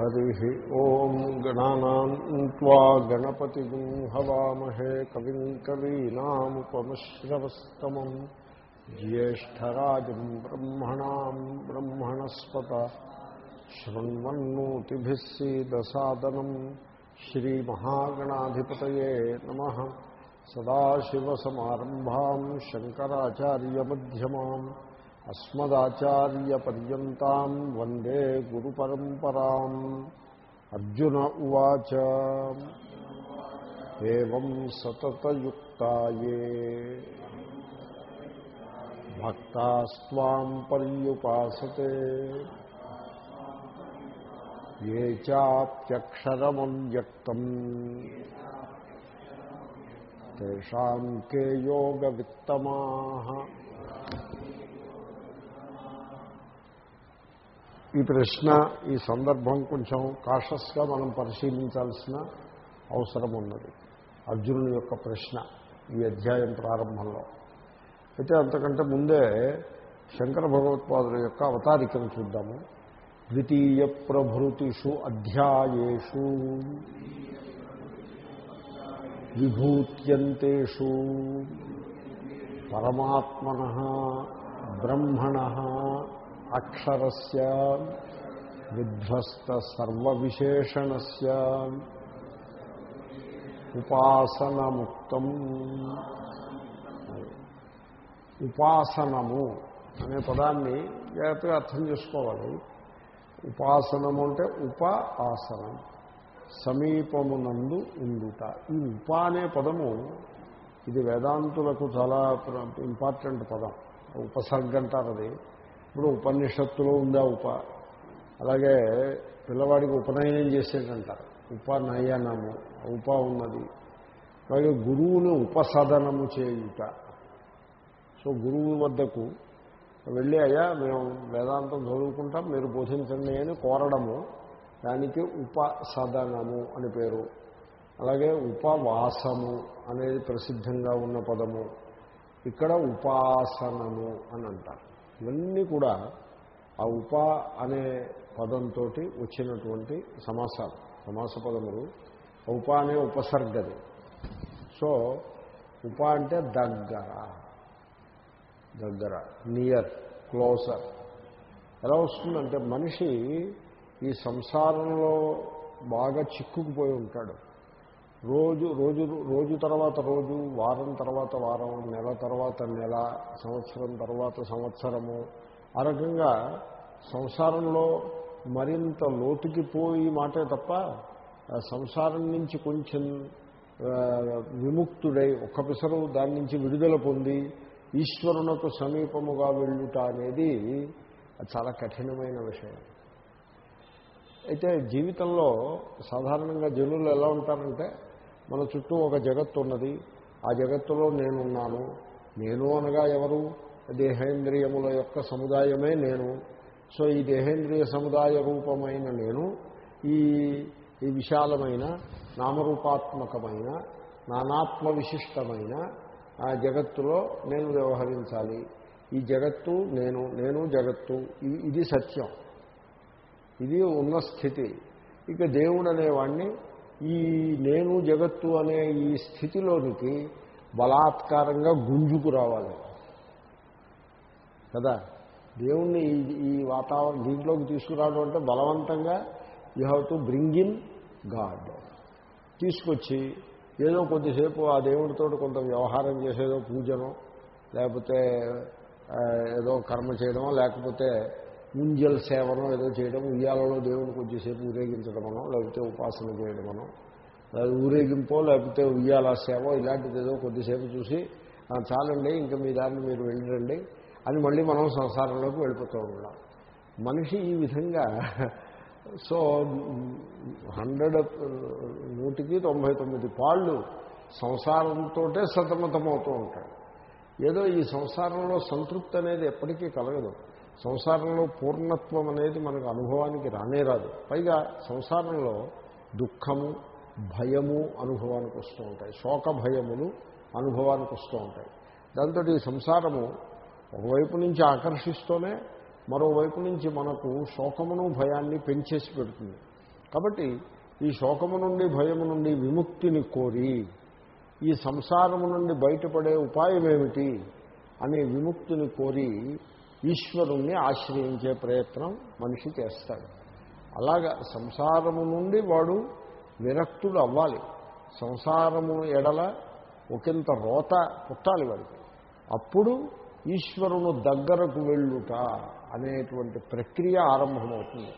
हरिः ॐ गणानाम् त्वा गणपतिगुं हवामहे कविम् कवीनामुपमश्रवस्तमम् ज्येष्ठराजम् ब्रह्मणाम् ब्रह्मणस्पत शृण्वन्नोतिभिः सीदसादनम् श्रीमहागणाधिपतये नमः सदाशिवसमारम्भाम् शङ्कराचार्यमध्यमाम् అస్మదాచార్యపర్యంతం వందే గురు పరంపరాం అర్జున ఉవాచ. ఏం సతతయుక్తాయే. భక్తాస్వాం పర్యుపాసతే. ఏ చాప్యక్షరమవ్యక్తం తేషాం కే యోగ విత్తమా. ఈ ప్రశ్న ఈ సందర్భం కొంచెం కాషస్గా మనం పరిశీలించాల్సిన అవసరం ఉన్నది. అర్జునుని యొక్క ప్రశ్న ఈ అధ్యాయం ప్రారంభంలో. అయితే అంతకంటే ముందే శంకర భగవత్పాదుల యొక్క అవతారికను చూద్దాము. ద్వితీయ ప్రభృతిషు అధ్యాయేషు విభూత్యంతేషు పరమాత్మన బ్రహ్మణ అక్షరస్య విధ్వస్త సర్వవిశేషణస్య ఉపాసనముక్తం. ఉపాసనము అనే పదాన్ని జాగ్రత్తగా అర్థం చేసుకోవాలి. ఉపాసనము అంటే ఉప ఆసనం సమీపమునందు ఉండుట. ఈ ఉప అనే పదము ఇది వేదాంతులకు చాలా ఇంపార్టెంట్ పదం. ఉపసర్గ అంటారు అది ఇప్పుడు ఉపనిషత్తులో ఉందా ఉప. అలాగే పిల్లవాడికి ఉపనయనం చేసేటంటారు. ఉపనయనము ఉప ఉన్నది. అలాగే గురువును ఉపసదనము చేయుట. సో గురువు వద్దకు వెళ్ళి అయ్యా మేము వేదాంతం చదువుకుంటాం మీరు బోధించండి అని కోరడము. దానికి ఉపసదనము అని పేరు. అలాగే ఉపవాసము అనేది ప్రసిద్ధంగా ఉన్న పదము. ఇక్కడ ఉపాసనము అని అంటారు. ఇవన్నీ కూడా ఆ ఉప అనే పదంతో వచ్చినటువంటి సమాసాలు. సమాస పదములు. ఉప అనే ఉపసర్గది. సో ఉప అంటే దగ్గర. దగ్గర. నియర్ క్లోజర్ ఎలా వస్తుందంటే మనిషి ఈ సంసారంలో బాగా చిక్కుకుపోయి ఉంటాడు. రోజు రోజు రోజు తర్వాత రోజు వారం తర్వాత వారం నెల తర్వాత నెల సంవత్సరం తర్వాత సంవత్సరము ఆ రకంగా సంసారంలో మరింత లోతుకి పోయి మాటే తప్ప సంసారం నుంచి కొంచెం విముక్తుడై ఒక్క పిసరు దాని నుంచి విడుదల పొంది ఈశ్వరునకు సమీపముగా వెళ్ళుట అనేది చాలా కఠినమైన విషయం. అయితే జీవితంలో సాధారణంగా జనులు ఎలా ఉంటారంటే మన చుట్టూ ఒక జగత్తు ఉన్నది. ఆ జగత్తులో నేనున్నాను. నేను అనగా ఎవరు? దేహేంద్రియముల యొక్క సముదాయమే నేను. సో ఈ దేహేంద్రియ సముదాయ రూపమైన నేను ఈ ఈ విశాలమైన నామరూపాత్మకమైన నానాత్మ విశిష్టమైన ఆ జగత్తులో నేను వ్యవహరించాలి. ఈ జగత్తు నేను నేను జగత్తు. ఇది సత్యం. ఇది ఉన్న స్థితి. ఇక దేవుడు అనేవాడిని ఈ నేను జగత్తు అనే ఈ స్థితిలోనికి బలాత్కారంగా గుంజుకు రావాలి. కదా? దేవుణ్ణి ఈ వాతావరణం దీంట్లోకి తీసుకురావడం అంటే బలవంతంగా you have to bring in God. తీసుకొచ్చి ఏదో కొద్దిసేపు ఆ దేవుడితో కొంత వ్యవహారం చేసేదో పూజనో లేకపోతే ఏదో కర్మ చేయడమో లేకపోతే ముంజల సేవనో ఏదో చేయడం ఉయ్యాలలో దేవుని కొద్దిసేపు ఊరేగించడమనో లేకపోతే ఉపాసన చేయడమనో ఊరేగింపో లేకపోతే ఉయ్యాల సేవ ఇలాంటిది ఏదో కొద్దిసేపు చూసి చాలండి ఇంకా మీ దారిని మీరు వెళ్ళిరండి అని మళ్ళీ మనం సంసారంలోకి వెళ్ళిపోతూ ఉన్నాం మనిషి ఈ విధంగా సో హండ్రెడ్ నూటికి తొంభై తొమ్మిది పాళ్ళు సంసారంతో సతమతమవుతూ ఉంటాడు. ఏదో ఈ సంసారంలో సంతృప్తి అనేది ఎప్పటికీ కలగదు. సంసారంలో పూర్ణత్వం అనేది మనకు అనుభవానికి రానే రాదు. పైగా సంసారంలో దుఃఖము భయము అనుభవానికి వస్తూ ఉంటాయి. శోక భయములు అనుభవానికి వస్తూ ఉంటాయి. దాంతో ఈ సంసారము ఒకవైపు నుంచి ఆకర్షిస్తూనే మరోవైపు నుంచి మనకు శోకమును భయాన్ని పెంచేసి పెడుతుంది. కాబట్టి ఈ శోకము నుండి భయము నుండి విముక్తిని కోరి ఈ సంసారము నుండి బయటపడే ఉపాయం ఏమిటి అనే విముక్తిని కోరి ఈశ్వరుణ్ణి ఆశ్రయించే ప్రయత్నం మనిషి చేస్తాడు. అలాగా సంసారము నుండి వాడు విరక్తుడు అవ్వాలి. సంసారము ఎడల ఒకంత రోత పుట్టాలి వాడికి. అప్పుడు ఈశ్వరును దగ్గరకు వెళ్ళుట అనేటువంటి ప్రక్రియ ఆరంభమవుతుంది.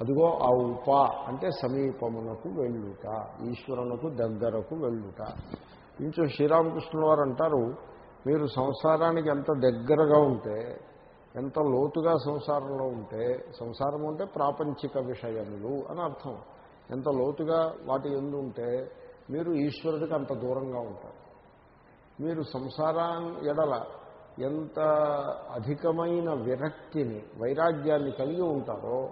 అదిగో ఆ ఉప అంటే సమీపమునకు వెళ్ళుట ఈశ్వరునకు దగ్గరకు వెళ్ళుట. ఇంచో శ్రీరామకృష్ణుల వారు అంటారు మీరు సంసారానికి ఎంత దగ్గరగా ఉంటే ఎంత లోతుగా సంసారంలో ఉంటే సంసారం అంటే ప్రాపంచిక విషయములు అని అర్థం. ఎంత లోతుగా వాటి ఎందు ఉంటే మీరు ఈశ్వరుడికి అంత దూరంగా ఉంటారు. మీరు సంసారాన్ని ఎడల ఎంత అధికమైన విరక్తిని వైరాగ్యాన్ని కలిగి ఉంటారో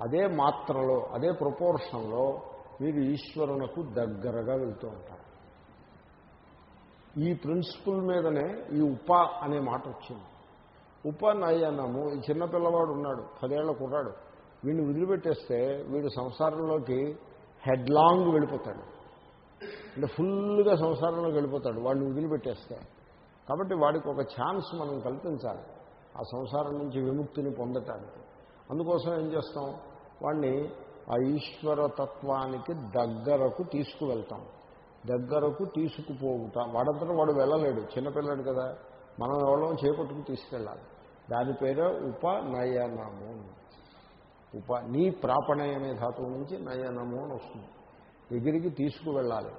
అదే మాత్రలో అదే ప్రపోర్షన్లో మీరు ఈశ్వరునకు దగ్గరగా వెళ్తూ ఉంటారు. ఈ ప్రిన్సిపుల్ మీదనే ఈ ఉప అనే మాట వచ్చింది. ఉపనయనము. ఈ చిన్నపిల్లవాడు ఉన్నాడు పదేళ్ళ కుర్రాడు. వీడిని వదిలిపెట్టేస్తే వీడు సంసారంలోకి హెడ్ లాంగ్ వెళ్ళిపోతాడు. అంటే ఫుల్గా సంసారంలోకి వెళ్ళిపోతాడు వాడిని వదిలిపెట్టేస్తే. కాబట్టి వాడికి ఒక ఛాన్స్ మనం కల్పించాలి ఆ సంసారం నుంచి విముక్తిని పొందటానికి. అందుకోసం ఏం చేస్తాం? వాడిని ఆ ఈశ్వర తత్వానికి దగ్గరకు తీసుకువెళ్తాం. దగ్గరకు తీసుకుపోవుట. వాడంతటా వాడు వెళ్ళలేడు చిన్నపిల్లడు కదా. మనం ఎవరో చేపట్టుకు తీసుకెళ్ళాలి. దాని పేరే ఉపనయనము ఉప నీ ప్రాపణయ అనే ధాతువు నుంచి నయనము అని వస్తుంది. ఎగిరికి తీసుకువెళ్ళాలి.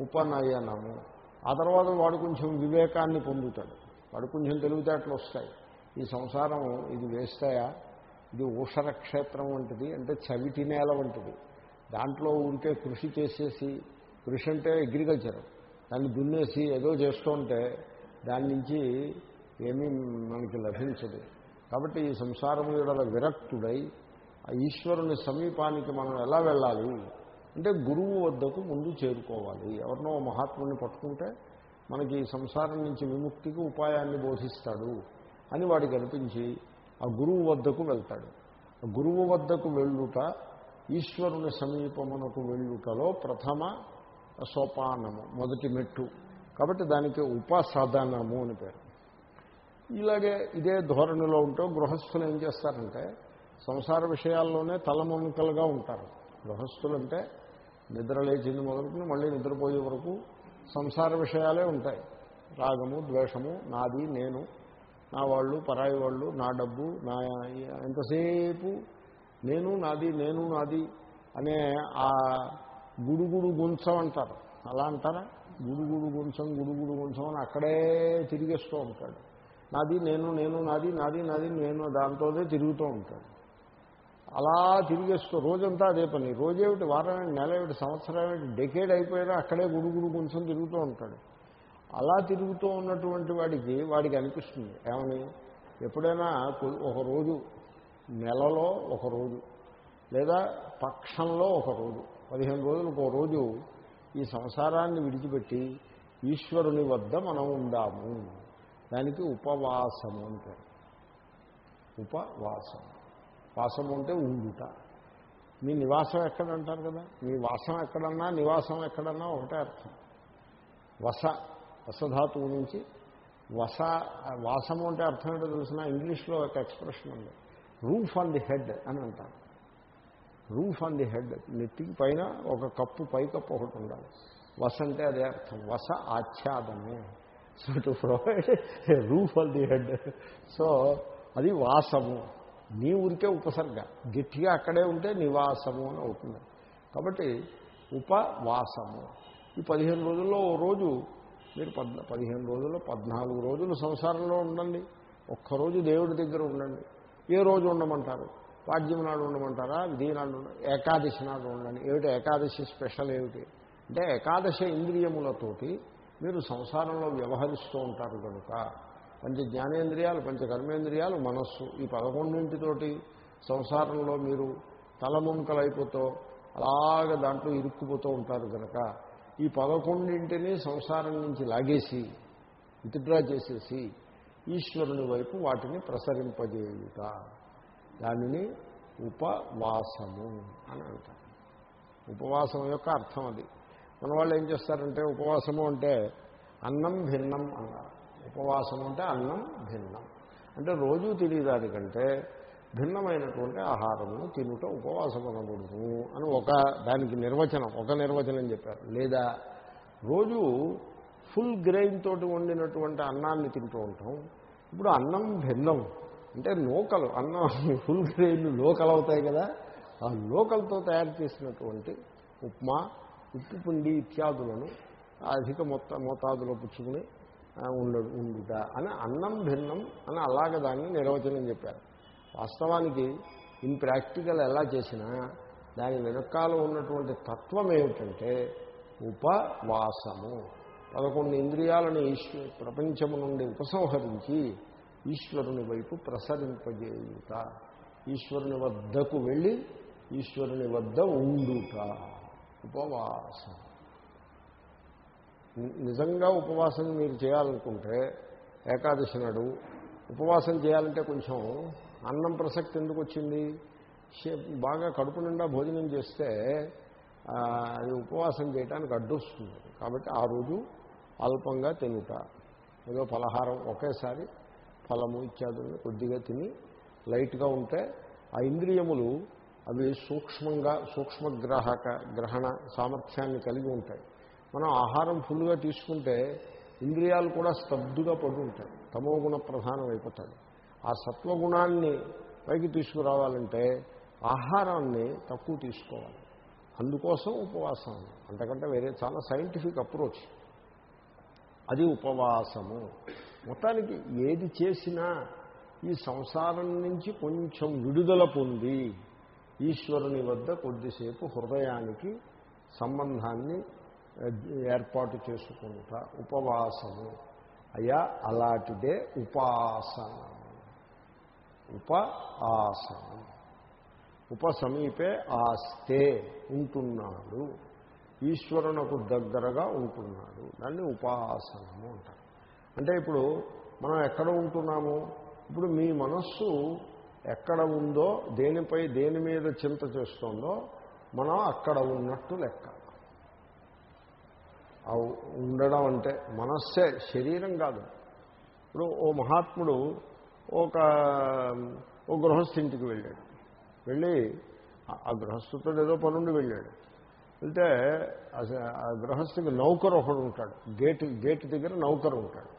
ఉపనయనము. ఆ తర్వాత వాడు కొంచెం వివేకాన్ని పొందుతాడు. వాడు కొంచెం తెలివితేటలు వస్తాయి. ఈ సంసారం ఇది వేస్తాయా? ఇది ఊషరక్షేత్రం వంటిది అంటే చవిటి నేల వంటిది. దాంట్లో ఉంటే కృషి చేసేసి కృషి అంటే అగ్రికల్చర్. దాన్ని దున్నేసి ఏదో చేస్తూ ఉంటే దాని నుంచి ఏమీ మనకి లభించదు. కాబట్టి ఈ సంసారం యొక్క విరక్తుడై ఆ ఈశ్వరుని సమీపానికి మనం ఎలా వెళ్ళాలి? అంటే గురువు వద్దకు ముందు చేరుకోవాలి. ఎవరినో మహాత్ముని పట్టుకుంటే మనకి ఈ సంసారం నుంచి విముక్తికి ఉపాయాన్ని బోధిస్తాడు అని వాడికి అనిపించి ఆ గురువు వద్దకు వెళ్తాడు. ఆ గురువు వద్దకు వెళ్ళుట ఈశ్వరుని సమీపమునకు వెళ్ళుటలో ప్రథమ సోపానము మొదటి మెట్టు. కాబట్టి దానికి ఉపసాధనము అని పేరు. ఇలాగే ఇదే ధోరణిలో ఉంటూ గృహస్థులు ఏం చేస్తారంటే సంసార విషయాల్లోనే తలమునకలుగా ఉంటారు. గృహస్థులంటే నిద్ర లేచింది మొదలుకుని మళ్ళీ నిద్రపోయే వరకు సంసార విషయాలే ఉంటాయి. రాగము ద్వేషము నాది నేను నా వాళ్ళు పరాయి వాళ్ళు నా డబ్బు నా ఎంతసేపు నేను నాది నేను నాది అనే ఆ గుడుగుడు గుంచం అంటారు. అలా అంటారా? గుడుగుడు గుంచం గుడుగుడు గుంచం అని అక్కడే తిరిగేస్తూ ఉంటాడు. నాది నేను నేను నాది నాది నాది నేను దాంతోనే తిరుగుతూ ఉంటాడు అలా తిరిగేస్తూ రోజంతా అదే పని. రోజేమిటి వారం నెల ఏమిటి సంవత్సరం ఏమిటి డెకేడ్ అయిపోయినా అక్కడే గుడుగుడు కొంచెం తిరుగుతూ ఉంటాడు. అలా తిరుగుతూ ఉన్నటువంటి వాడికి వాడికి అనిపిస్తుంది. ఏమని? ఎప్పుడైనా ఒక రోజు నెలలో ఒక రోజు లేదా పక్షంలో ఒక రోజు పదిహేను రోజులకు ఒక రోజు ఈ సంసారాన్ని విడిచిపెట్టి ఈశ్వరుని వద్ద మనం ఉందాము. దానికి ఉపవాసము అంటే ఉపవాసం. వాసము అంటే ఉండుట. మీ నివాసం ఎక్కడంటారు కదా? మీ వాసం ఎక్కడన్నా నివాసం ఎక్కడన్నా ఒకటే అర్థం. వస వసధాతువు నుంచి వస వాసము అంటే అర్థం ఏంటో తెలిసిన ఇంగ్లీష్లో ఒక ఎక్స్ప్రెషన్ ఉంది. రూఫ్ ఆన్ ది హెడ్ అని అంటారు. రూఫ్ ఆన్ ది హెడ్ నెత్తికి పైన ఒక కప్పు పై కప్పు ఒకటి ఉండాలి. వస అంటే అదే అర్థం. వస ఆచ్ఛాదమే. So to provide roof all the head so అది వాసము. నీ ఊరికే ఉపసర్గ. గట్టిగా అక్కడే ఉంటే నివాసము అని అవుతుంది. కాబట్టి ఉపవాసము. ఈ పదిహేను రోజుల్లో ఓ రోజు మీరు పద్ పదిహేను రోజుల్లో పద్నాలుగు రోజులు సంసారంలో ఉండండి. ఒక్కరోజు దేవుడి దగ్గర ఉండండి. ఏ రోజు ఉండమంటారు? పాడ్యం నాడు ఉండమంటారా? దీనాడు నాడు ఏకాదశి నాడు ఉండండి. ఏమిటి ఏకాదశి స్పెషల్ ఏమిటి? అంటే ఏకాదశ ఇంద్రియములతోటి మీరు సంసారంలో వ్యవహరిస్తూ ఉంటారు కనుక పంచ జ్ఞానేంద్రియాలు పంచ కర్మేంద్రియాలు మనస్సు. ఈ పదకొండింటితోటి సంసారంలో మీరు తలముంకలైపోతూ అలాగ దాంట్లో ఇరుక్కుపోతూ ఉంటారు కనుక ఈ పదకొండింటిని సంసారం నుంచి లాగేసి విత్డ్రా చేసేసి ఈశ్వరుని వైపు వాటిని ప్రసరింపజేయుట. దానిని ఉపవాసము అని అంటారు. ఉపవాసం యొక్క అర్థం అది. మన వాళ్ళు ఏం చేస్తారంటే ఉపవాసము అంటే అన్నం భిన్నం అన్నారు. ఉపవాసం అంటే అన్నం భిన్నం. అంటే రోజు తినేదానికంటే భిన్నమైనటువంటి ఆహారము తినుట ఉపవాసం అనకూడదు అని ఒక దానికి నిర్వచనం ఒక నిర్వచనం చెప్పారు. లేదా రోజు ఫుల్ గ్రెయిన్ తోటి వండినటువంటి అన్నాన్ని తింటూ ఉంటాం. ఇప్పుడు అన్నం భిన్నం అంటే లోకలు అన్నం ఫుల్ గ్రెయిన్ లోకల్ అవుతాయి కదా. ఆ లోకల్తో తయారు చేసినటువంటి ఉప్మా ఉప్పు పిండి ఇత్యాదులను అధిక మొత్త మోతాదులో పుచ్చుకుని ఉండ ఉండుట అని అన్నం భిన్నం అని అలాగ దాన్ని నిర్వచనం చెప్పారు. వాస్తవానికి ఇన్ ప్రాక్టికల్ ఎలా చేసినా దాని వెనకాల ఉన్నటువంటి తత్వం ఏమిటంటే ఉపవాసము. పదకొండు ఇంద్రియాలను ఈశ్వ ప్రపంచము నుండి ఉపసంహరించి ఈశ్వరుని వైపు ప్రసరింపజేయుట ఈశ్వరుని వద్దకు వెళ్ళి ఈశ్వరుని వద్ద ఉండుట. ఉపవాసం. నిజంగా ఉపవాసం మీరు చేయాలనుకుంటే ఏకాదశి నాడు ఉపవాసం చేయాలంటే కొంచెం అన్నం ప్రసక్తి ఎందుకు వచ్చింది? బాగా కడుపు నిండా భోజనం చేస్తే అది ఉపవాసం చేయడానికి అడ్డొస్తుంది. కాబట్టి ఆ రోజు అల్పంగా తినుట. ఏదో పలహారం ఒకేసారి ఫలము ఇత్యాదులను కొద్దిగా తిని లైట్గా ఉంటే ఆ ఇంద్రియములు అవి సూక్ష్మంగా సూక్ష్మగ్రాహక గ్రహణ సామర్థ్యాన్ని కలిగి ఉంటాయి. మనం ఆహారం ఫుల్గా తీసుకుంటే ఇంద్రియాలు కూడా స్తబ్దుగా పడి ఉంటాయి. తమోగుణ ప్రధానం అయిపోతాయి. ఆ సత్వగుణాన్ని పైకి తీసుకురావాలంటే ఆహారాన్ని తక్కువ తీసుకోవాలి. అందుకోసం ఉపవాసం అంతకంటే వేరే చాలా సైంటిఫిక్ అప్రోచ్. అది ఉపవాసము. మొత్తానికి ఏది చేసినా ఈ సంసారం నుంచి కొంచెం విడుదల పొంది ఈశ్వరుని వద్ద కొద్దిసేపు హృదయానికి సంబంధాన్ని ఏర్పాటు చేసుకుంట ఉపవాసము. అయ్యా అలాంటిదే ఉపాసన. ఉప ఆసనం ఉప సమీపే ఆస్తే ఉంటున్నాడు. ఈశ్వరునకు దగ్గరగా ఉంటున్నాడు. దాన్ని ఉపాసనము అంటారు. అంటే ఇప్పుడు మనం ఎక్కడ ఉంటున్నాము? ఇప్పుడు మీ మనస్సు ఎక్కడ ఉందో దేనిపై దేని మీద చింత చేస్తుందో మనం అక్కడ ఉన్నట్టు లెక్క. ఉండడం అంటే మనస్సే శరీరం కాదు. ఇప్పుడు ఓ మహాత్ముడు ఒక ఓ గృహస్థింటికి వెళ్ళాడు. వెళ్ళి ఆ గృహస్థుతో ఏదో పనుండి వెళ్ళాడు. వెళ్తే ఆ గృహస్థికి నౌకరు ఒకడు ఉంటాడు. గేట్ గేట్ దగ్గర నౌకరు ఉంటాడు.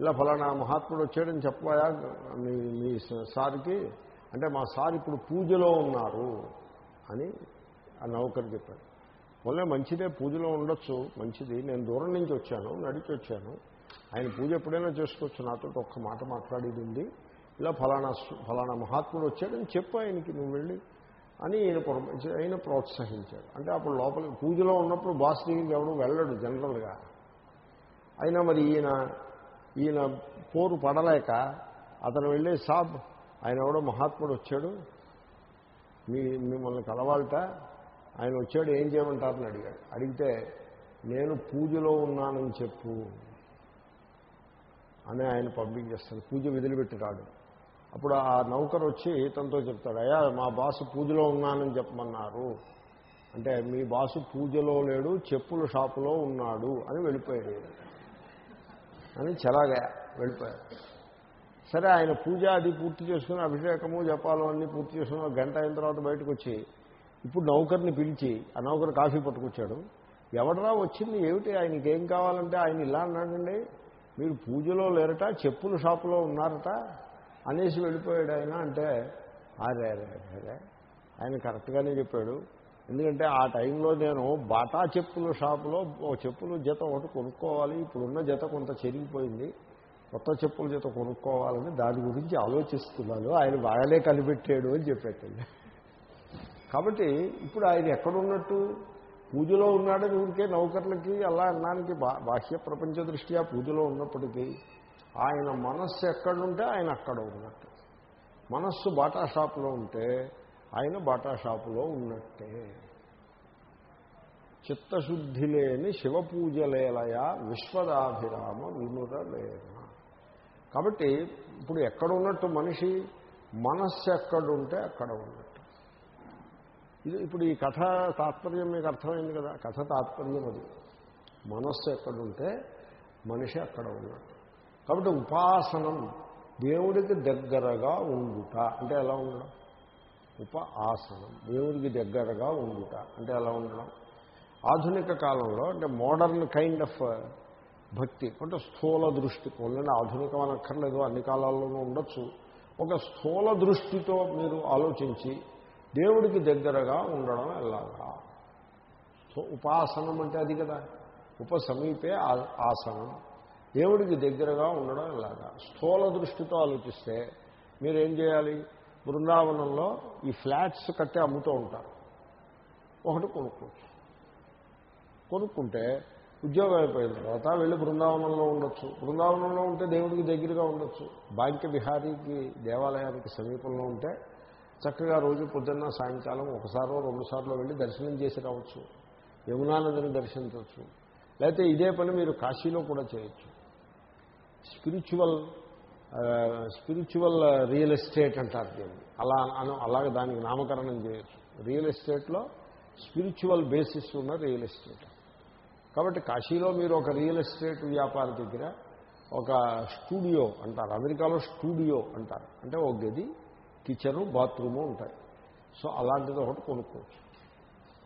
ఇలా ఫలానా మహాత్ముడు వచ్చాడని చెప్పాయా మీ మీ సార్కి? అంటే మా సార్ ఇప్పుడు పూజలో ఉన్నారు అని ఆ నౌకరు చెప్పాడు. మొన్నే మంచిదే పూజలో ఉండొచ్చు మంచిది. నేను దూరం నుంచి వచ్చాను నడిచి వచ్చాను. ఆయన పూజ ఎప్పుడైనా చేసుకోవచ్చు. నాతో ఒక్క మాట మాట్లాడేది ఉంది ఇలా ఫలానా ఫలానా మహాత్ముడు వచ్చాడని చెప్పు ఆయనకి నువ్వు వెళ్ళి అని ఈయన ఆయన ప్రోత్సహించాడు. అంటే అప్పుడు లోపల పూజలో ఉన్నప్పుడు బాస్ దగ్గరికి ఎవడు? వెళ్ళడు జనరల్గా. అయినా మరి ఈయన ఈయన పోరు పడలేక అతను వెళ్ళి సాబ్ ఆయన ఎవడో మహాత్ముడు వచ్చాడు. మీ మిమ్మల్ని కలవాలట. ఆయన వచ్చాడు ఏం చేయమంటారని అడిగాడు. అడిగితే నేను పూజలో ఉన్నానని చెప్పు అని ఆయన పంపించేస్తాడు. పూజ విధులుపెట్టి రాడు అప్పుడు ఆ నౌకర్ వచ్చి తనతో చెప్తాడు అయ్యా మా బాసు పూజలో ఉన్నానని చెప్పమన్నారు. అంటే మీ బాసు పూజలో లేడు చెప్పుల షాపులో ఉన్నాడు అని వెళ్ళిపోయాడు అని చలాగా వెళ్ళిపోయాడు సరే ఆయన పూజ అది పూర్తి చేసుకుని అభిషేకము జపాలు అన్నీ పూర్తి చేసుకుని గంట అయిన తర్వాత బయటకు వచ్చి ఇప్పుడు నౌకర్ని పిలిచి ఆ నౌకర్ కాఫీ పట్టుకొచ్చాడు. ఎవడరా వచ్చింది? ఏమిటి? ఆయనకి ఏం కావాలంటే ఆయన ఇలా అన్నాడండి మీరు పూజలో లేరట చెప్పుల షాపులో ఉన్నారట అనేసి వెళ్ళిపోయాడు ఆయన అంటే అరే అరే అరే. ఆయన కరెక్ట్గానే చెప్పాడు. ఎందుకంటే ఆ టైంలో నేను బాటా చెప్పుల షాపులో ఓ చెప్పులు జత ఒకటి కొనుక్కోవాలి. ఇప్పుడున్న జత కొంత చెరిగిపోయింది. కొత్త చెప్పుల జత కొనుక్కోవాలని దాని గురించి ఆలోచిస్తున్నాను. ఆయన బాగానే కనిపెట్టాడు అని చెప్పేటండి. కాబట్టి ఇప్పుడు ఆయన ఎక్కడున్నట్టు? పూజలో ఉన్నాడని ఊరికే నౌకర్లకి అలా అన్నానికి బాహ్య ప్రపంచ దృష్ట్యా పూజలో ఉన్నప్పటికీ ఆయన మనస్సు ఎక్కడుంటే ఆయన అక్కడ ఉన్నట్టు. మనస్సు బాటా షాప్లో ఉంటే ఆయన బాటా షాపులో ఉన్నట్టే. చిత్తశుద్ధి లేని శివపూజలేలయ విశ్వదాభిరామ వినురలేన కాబట్టి ఇప్పుడు ఎక్కడ ఉన్నట్టు మనిషి మనస్సు ఎక్కడుంటే అక్కడ ఉన్నట్టు. ఇది ఇప్పుడు ఈ కథ తాత్పర్యం మీకు అర్థమైంది కదా? కథ తాత్పర్యం అది. మనస్సు ఎక్కడుంటే మనిషి అక్కడ ఉన్నట్టు. కాబట్టి ఉపాసనం దేవుడికి దగ్గరగా ఉండుట. అంటే ఎలా ఉండడం ఉప ఆసనం దేవుడికి దగ్గరగా ఉండుట. అంటే ఎలా ఉండడం. ఆధునిక కాలంలో అంటే మోడర్న్ కైండ్ ఆఫ్ భక్తి. అంటే స్థూల దృష్టి. పోలండి ఆధునికం అనక్కర్లేదు అన్ని కాలాల్లోనూ ఉండొచ్చు. ఒక స్థూల దృష్టితో మీరు ఆలోచించి దేవుడికి దగ్గరగా ఉండడం ఎలాగా? ఉపాసనం అంటే అది కదా. ఉప సమీపే ఆ- ఆసనం. దేవుడికి దగ్గరగా ఉండడం ఎలాగా? స్థూల దృష్టితో ఆలోచిస్తే మీరేం చేయాలి? బృందావనంలో ఈ ఫ్లాట్స్ కట్టి అమ్ముతూ ఉంటారు. ఒకటి కొనుక్కోవచ్చు కొనుక్కుంటే ఉద్యోగం అయిపోయిన తర్వాత వెళ్ళి బృందావనంలో ఉండొచ్చు. బృందావనంలో ఉంటే దేవుడికి దగ్గరగా ఉండొచ్చు. బాంక్య విహారీకి దేవాలయానికి సమీపంలో ఉంటే చక్కగా రోజు పొద్దున్న సాయంకాలం ఒకసారో రెండుసార్లు వెళ్ళి దర్శనం చేసి రావచ్చు. యమునానదిని దర్శించవచ్చు. లేకపోతే ఇదే పని మీరు కాశీలో కూడా చేయొచ్చు. స్పిరిచువల్ స్పిరిచువల్ రియల్ ఎస్టేట్ అంటారు దీన్ని. అలా అను అలాగే దానికి నామకరణం చేయొచ్చు. రియల్ ఎస్టేట్లో స్పిరిచువల్ బేసిస్ ఉన్న రియల్ ఎస్టేట్ కాబట్టి కాశీలో మీరు ఒక రియల్ ఎస్టేట్ వ్యాపారి దగ్గర ఒక స్టూడియో అంటారు. అమెరికాలో స్టూడియో అంటారు. అంటే ఒక గది కిచెను బాత్రూము ఉంటాయి. సో అలాంటిది ఒకటి కొనుక్కోవచ్చు.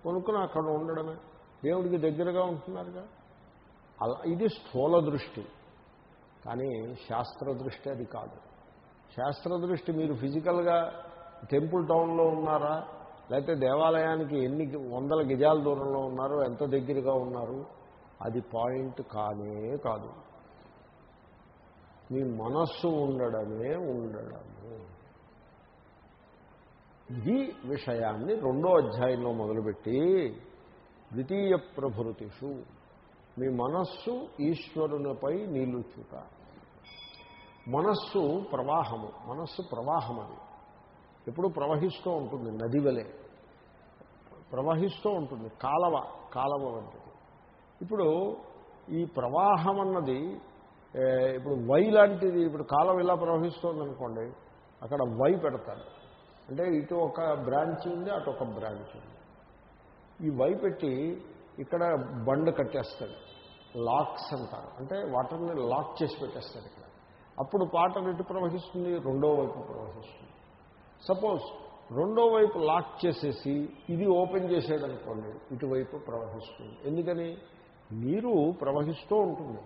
కొనుక్కుని అక్కడ ఉండడమే. దేవుడికి దగ్గరగా ఉంటున్నారుగా. అలా ఇది స్థూల దృష్టి. కానీ శాస్త్ర దృష్టి అది కాదు. శాస్త్ర దృష్టి మీరు ఫిజికల్గా టెంపుల్ టౌన్లో ఉన్నారా? లేకపోతే దేవాలయానికి ఎన్ని వందల గిజాల దూరంలో ఉన్నారు ఎంత దగ్గరగా ఉన్నారు? అది పాయింట్ కానే కాదు. మీ మనస్సు ఉండడమే ఉండడము. ఇది విషయాన్ని రెండో అధ్యాయంలో మొదలుపెట్టి ద్వితీయ ప్రభృతిషు మీ మనస్సు ఈశ్వరునిపై నిలుచుట మనస్సు ప్రవాహము మనస్సు ప్రవాహం అది ఎప్పుడు ప్రవహిస్తూ ఉంటుంది నది వలె. ప్రవహిస్తూ ఉంటుంది కాలవ కాలవ వంటిది. ఇప్పుడు ఈ ప్రవాహం అన్నది ఇప్పుడు వై లాంటిది ఇప్పుడు కాలం ఇలా ప్రవహిస్తుంది అనుకోండి అక్కడ వై పెడతారు. అంటే ఇటు ఒక బ్రాంచ్ ఉంది అటు ఒక బ్రాంచ్ ఉంది. ఈ వై పెట్టి ఇక్కడ బండ్ కట్టేస్తాడు. లాక్స్ అంటారు. అంటే వాటర్ని లాక్ చేసి పెట్టేస్తాడు ఇక్కడ. అప్పుడు పాట ఎటు ప్రవహిస్తుంది? రెండో వైపు ప్రవహిస్తుంది. సపోజ్ రెండో వైపు లాక్ చేసేసి ఇది ఓపెన్ చేసేదనుకోండి ఇటువైపు ప్రవహిస్తుంది. ఎందుకని? నీరు ప్రవహిస్తూ ఉంటుంది.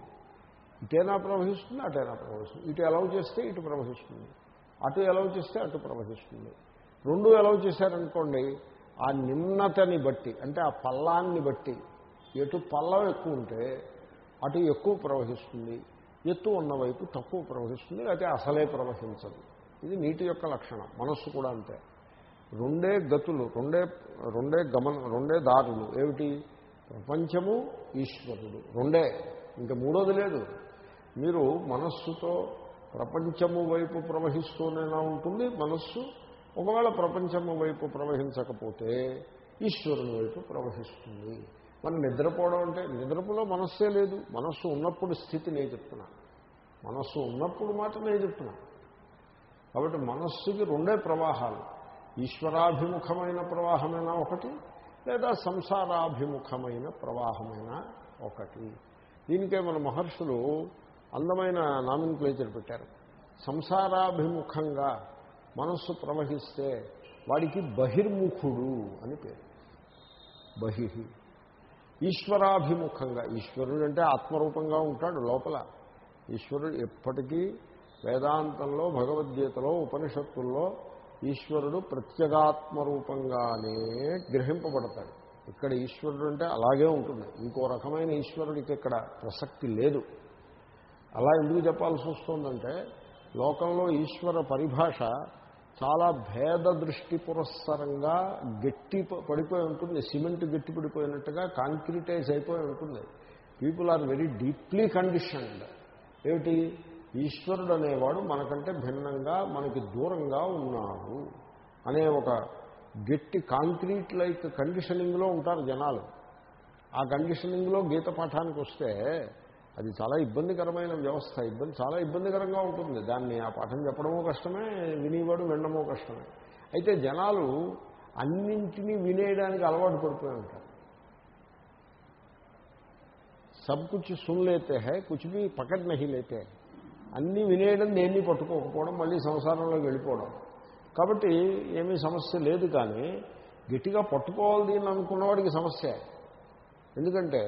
ఇటైనా ప్రవహిస్తుంది అటైనా ప్రవహిస్తుంది. ఇటు అలౌ చేస్తే ఇటు ప్రవహిస్తుంది. అటు అలౌ చేస్తే అటు ప్రవహిస్తుంది. రెండు అలౌ చేశారనుకోండి ఆ నిమ్నతని బట్టి అంటే ఆ పల్లాన్ని బట్టి ఎటు పల్లం ఎక్కువ ఉంటే అటు ఎక్కువ ప్రవహిస్తుంది ఎత్తు ఉన్న వైపు తక్కువ ప్రవహిస్తుంది లేకపోతే అసలే ప్రవహించదు. ఇది నీటి యొక్క లక్షణం మనస్సు కూడా అంతే. రెండే గతులు రెండే రెండే గమన రెండే దారులు. ఏమిటి? ప్రపంచము ఈశ్వరుడు రెండే. ఇంకా మూడోది లేదు. మీరు మనస్సుతో ప్రపంచము వైపు ప్రవహిస్తూనేలా ఉంటుంది? మనస్సు ఒకవేళ ప్రపంచము వైపు ప్రవహించకపోతే ఈశ్వరుని వైపు ప్రవహిస్తుంది. మనం నిద్రపోవడం అంటే నిద్రపోలో మనస్సే లేదు. మనస్సు ఉన్నప్పుడు స్థితి నేను చెప్తున్నాను మనస్సు ఉన్నప్పుడు మాట నేను చెప్తున్నాను కాబట్టి మనస్సుకి రెండే ప్రవాహాలు. ఈశ్వరాభిముఖమైన ప్రవాహమైనా ఒకటి లేదా సంసారాభిముఖమైన ప్రవాహమైనా ఒకటి. దీనికే మన మహర్షులు అందమైన నామిన్క్లేచర్ పెట్టారు. సంసారాభిముఖంగా మనస్సు ప్రవహిస్తే వాడికి బహిర్ముఖుడు అని పేరు. బహి. ఈశ్వరాభిముఖంగా ఈశ్వరుడు అంటే ఆత్మరూపంగా ఉంటాడు లోపల. ఈశ్వరుడు ఎప్పటికీ వేదాంతంలో భగవద్గీతలో ఉపనిషత్తుల్లో ఈశ్వరుడు ప్రత్యేగాత్మరూపంగానే గ్రహింపబడతాడు. ఇక్కడ ఈశ్వరుడు అంటే అలాగే ఉంటుంది. ఇంకో రకమైన ఈశ్వరుడికి ఇక్కడ ప్రసక్తి లేదు. అలా ఎందుకు చెప్పాల్సి వస్తుందంటే లోకంలో ఈశ్వర పరిభాష చాలా భేద దృష్టి పురస్సరంగా గట్టి పడిపోయి ఉంటుంది. సిమెంట్ గట్టి పడిపోయినట్టుగా కాంక్రిటైజ్ అయిపోయి ఉంటుంది. People are very deeply conditioned. ఏమిటి? ఈశ్వరుడు అనేవాడు మనకంటే భిన్నంగా మనకి దూరంగా ఉన్నాడు అనే ఒక గట్టి కాంక్రీట్ లైక్ కండిషనింగ్లో ఉంటారు జనాలు. ఆ కండిషనింగ్లో గీత పాఠానికి వస్తే అది చాలా ఇబ్బందికరమైన వ్యవస్థ. ఇబ్బంది చాలా ఇబ్బందికరంగా ఉంటుంది. దాన్ని ఆ పాఠం చెప్పడమో కష్టమే వినేవాడు వినడమో కష్టమే. అయితే జనాలు అన్నింటినీ వినేయడానికి అలవాటు పడుతూనే ఉంటారు. సబ్ కుచ్ సున్ లేతే హై కుచ్ బి పకడ్ నహి లేతే అన్నీ వినేయడం దేన్ని పట్టుకోకపోవడం మళ్ళీ సంసారంలోకి వెళ్ళిపోవడం. కాబట్టి ఏమీ సమస్య లేదు కానీ గట్టిగా పట్టుకోవాలి దీన్ని అనుకున్నవాడికి సమస్య. ఎందుకంటే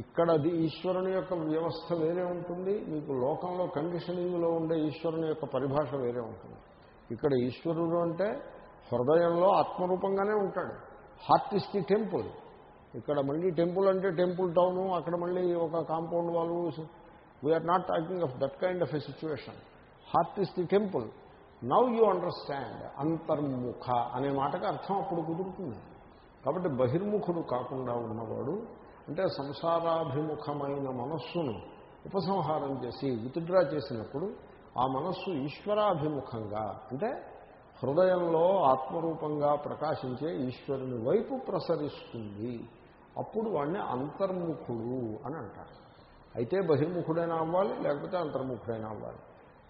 ఇక్కడ అది ఈశ్వరుని యొక్క వ్యవస్థ వేరే ఉంటుంది మీకు లోకంలో కండిషనింగ్లో ఉండే ఈశ్వరుని యొక్క పరిభాష వేరే ఉంటుంది. ఇక్కడ ఈశ్వరుడు అంటే హృదయంలో ఆత్మరూపంగానే ఉంటాడు. హార్ట్ ఇస్ ది టెంపుల్ ఇక్కడ మళ్ళీ టెంపుల్ అంటే టెంపుల్ టౌను అక్కడ మళ్ళీ ఒక కాంపౌండ్ వాళ్ళు we're not talking of that kind of a situation heart is the temple now you understand అంతర్ముఖ అనే మాటకు అర్థం అప్పుడు కుదురుతుంది. కాబట్టి బహిర్ముఖుడు కాకుండా ఉన్నవాడు అంటే సంసారాభిముఖమైన మనస్సును ఉపసంహారం చేసి విత్డ్రా చేసినప్పుడు ఆ మనస్సు ఈశ్వరాభిముఖంగా అంటే హృదయంలో ఆత్మరూపంగా ప్రకాశించే ఈశ్వరుని వైపు ప్రసరిస్తుంది. అప్పుడు వాడిని అంతర్ముఖుడు అని అంటారు. అయితే బహిర్ముఖుడైనా అవ్వాలి లేకపోతే అంతర్ముఖుడైనా అవ్వాలి.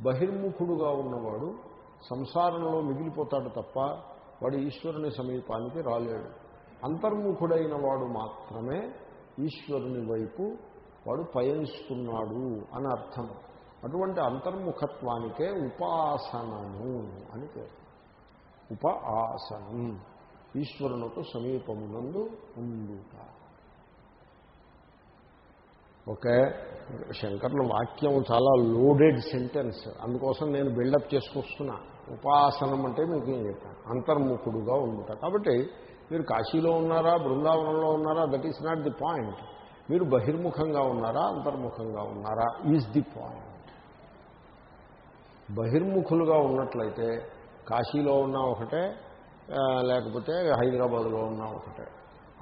బహిర్ముఖుడుగా ఉన్నవాడు సంసారంలో మిగిలిపోతాడు తప్ప వాడు ఈశ్వరుని సమీపానికి రాలేడు. అంతర్ముఖుడైన వాడు మాత్రమే ఈశ్వరుని వైపు వాడు పయనిస్తున్నాడు అని అర్థం. అటువంటి అంతర్ముఖత్వానికే ఉపాసనము అని పేరు. ఉప ఆసనం ఈశ్వరునకు సమీపమునందు ఉండుట. ఓకే శంకర్ల వాక్యం చాలా లోడెడ్ సెంటెన్స్ అందుకోసం నేను బిల్డప్ చేసుకొస్తున్నా. ఉపాసనం అంటే మీకు ఏం చెప్పాను. అంతర్ముఖుడుగా ఉండుట. కాబట్టి మీరు కాశీలో ఉన్నారా బృందావనంలో ఉన్నారా that is not the point మీరు బహిర్ముఖంగా ఉన్నారా అంతర్ముఖంగా ఉన్నారా ఈజ్ ది పాయింట్ బహిర్ముఖులుగా ఉన్నట్లయితే కాశీలో ఉన్న ఒకటే లేకపోతే హైదరాబాద్లో ఉన్న ఒకటే.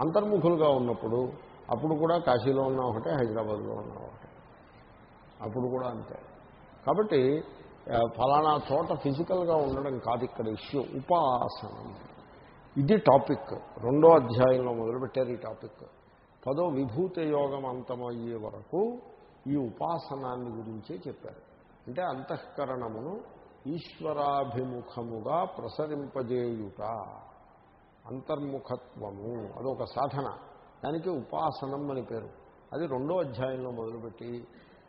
అంతర్ముఖులుగా ఉన్నప్పుడు అప్పుడు కూడా కాశీలో ఉన్న ఒకటే హైదరాబాద్లో ఉన్న ఒకటే. అప్పుడు కూడా అంతే. కాబట్టి ఫలానా చోట ఫిజికల్గా ఉండడం కాదు ఇక్కడ ఇష్యూ ఉపాసనం. ఇది టాపిక్. రెండో అధ్యాయంలో మొదలుపెట్టారు ఈ టాపిక్. పదో విభూత యోగం అంతమయ్యే వరకు ఈ ఉపాసనాన్ని గురించే చెప్పారు. అంటే అంతఃకరణమును ఈశ్వరాభిముఖముగా ప్రసరింపజేయుట అంతర్ముఖత్వము. అదొక సాధన. దానికి ఉపాసనం అని పేరు. అది రెండో అధ్యాయంలో మొదలుపెట్టి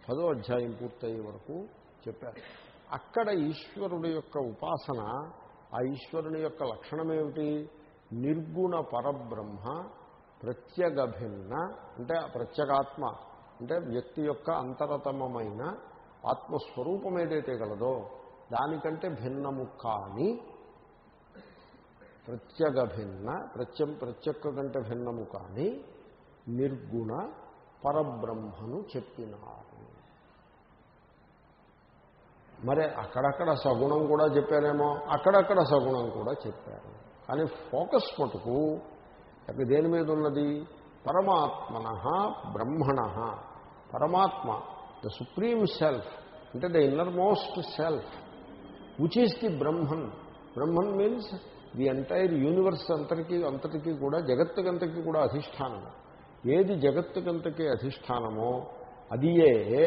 పదో అధ్యాయం పూర్తయ్యే వరకు చెప్పారు. అక్కడ ఈశ్వరుడి యొక్క ఉపాసన ఆ ఈశ్వరుని యొక్క లక్షణం ఏమిటి నిర్గుణ పరబ్రహ్మ ప్రత్యగభిన్న అంటే ప్రత్యేగాత్మ అంటే వ్యక్తి యొక్క అంతరతమైన ఆత్మస్వరూపం ఏదైతే గలదో దానికంటే భిన్నము కాని ప్రత్యేక భిన్న ప్రత్యం ప్రత్యక్క కంటే భిన్నము కాని నిర్గుణ పరబ్రహ్మను చెప్పినారు. మరి అక్కడక్కడ సగుణం కూడా చెప్పారేమో అక్కడక్కడ సగుణం కూడా చెప్పారు. కానీ ఫోకస్ మటుకు అక్కడ దేని మీద ఉన్నది? పరమాత్మన బ్రహ్మణ పరమాత్మ ద సుప్రీం సెల్ఫ్ అంటే the innermost self which is the Brahman. Brahman means the entire universe అంతటికీ అంతటికీ కూడా జగత్తుకంతకి కూడా అధిష్టానం. ఏది జగత్తుకంతకి అధిష్టానమో అది ఏ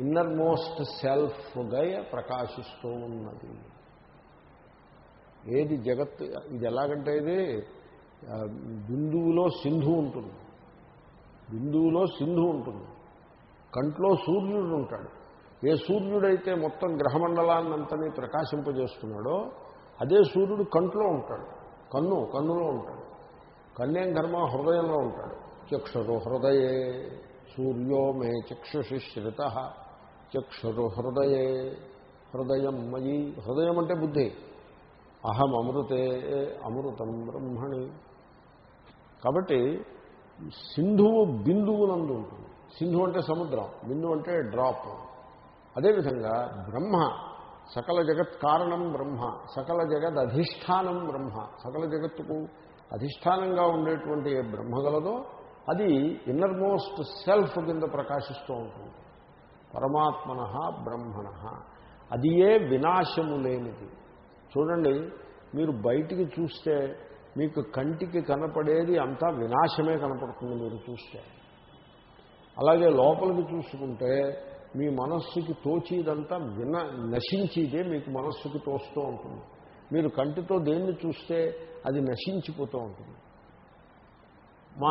ఇన్నర్ మోస్ట్ సెల్ఫ్గా ప్రకాశిస్తూ ఉన్నది. ఏది జగత్ ఇది ఎలాగంటే ఇది బిందువులో సింధు ఉంటుంది. బిందువులో సింధు ఉంటుంది. కంట్లో సూర్యుడు ఉంటాడు. ఏ సూర్యుడైతే మొత్తం గ్రహమండలాన్నంతని ప్రకాశింపజేస్తున్నాడో అదే సూర్యుడు కంట్లో ఉంటాడు. కన్ను కన్నులో ఉంటాడు. కన్యం కర్మ హృదయంలో ఉంటాడు. చక్షురు హృదయే సూర్యో మే చక్షుషి శ్రిత చక్షురు హృదయే హృదయం మయి హృదయం అంటే బుద్ధి. అహం అమృతే అమృతం బ్రహ్మణి. కాబట్టి సింధువు బిందువునందు ఉంటుంది. సింధు అంటే సముద్రం బిందు అంటే డ్రాప్. అదేవిధంగా బ్రహ్మ సకల జగత్ కారణం బ్రహ్మ సకల జగత్ అధిష్టానం బ్రహ్మ. సకల జగత్తుకు అధిష్టానంగా ఉండేటువంటి ఏ బ్రహ్మ గలదో అది ఇన్నర్ మోస్ట్ సెల్ఫ్ కింద ప్రకాశిస్తూ ఉంటుంది. పరమాత్మన బ్రహ్మణ అది ఏ వినాశము లేనిది. చూడండి మీరు బయటికి చూస్తే మీకు కంటికి కనపడేది అంతా వినాశమే కనపడుతుంది మీరు చూస్తే. అలాగే లోపలికి చూసుకుంటే మీ మనస్సుకి తోచేదంతా విన నశించేదే మీకు మనస్సుకి తోస్తూ ఉంటుంది. మీరు కంటితో దేన్ని చూస్తే అది నశించిపోతూ ఉంటుంది. మా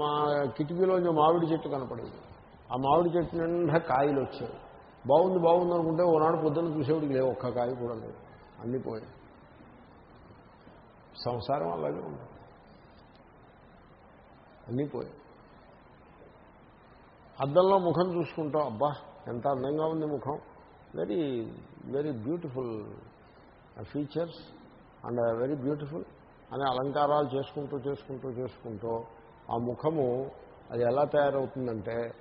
మా కిటికీలో మామిడి చెట్టు కనపడేది. ఆ మామిడి చెట్టు నిండా కాయలు వచ్చాయి. బాగుంది బాగుంది అనుకుంటే ఓనాడు పొద్దున్న చూసేవాడికి లేవు ఒక్క కాయ కూడా లేదు. అన్నీ పోయాయి. సంసారం అలాగే ఉంది. అన్నీ పోయాయి. అద్దంలో ముఖం చూసుకుంటాం అబ్బా ఎంత అందంగా ఉంది ముఖం. Very very beautiful features and very beautiful అనే అలంకారాలు చేసుకుంటూ చేసుకుంటూ చేసుకుంటూ ఆ ముఖము అది ఎలా తయారవుతుందంటే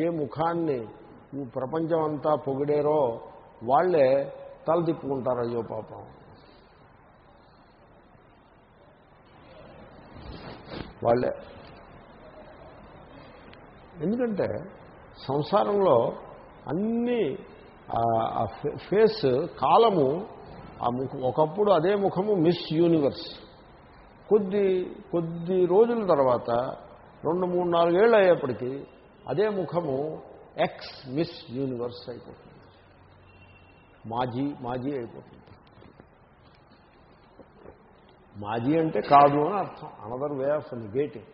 ఏ ముఖాన్ని ఈ ప్రపంచం అంతా పొగిడేరో వాళ్ళే తలదిప్పుకుంటారు అయ్యో పాపం. వాళ్ళే. ఎందుకంటే సంసారంలో అన్ని ఫేస్ కాలము ఆ ముఖం ఒకప్పుడు అదే ముఖము మిస్ యూనివర్స్. కొద్ది కొద్ది రోజుల తర్వాత రెండు మూడు నాలుగేళ్ళు అయ్యేప్పటికీ అదే ముఖము ఎక్స్ మిస్ యూనివర్స్ అయిపోతుంది. మాజీ మాజీ అయిపోతుంది. మాజీ అంటే కాదు అని అర్థం. అనదర్ వే ఆఫ్ నిగేటింగ్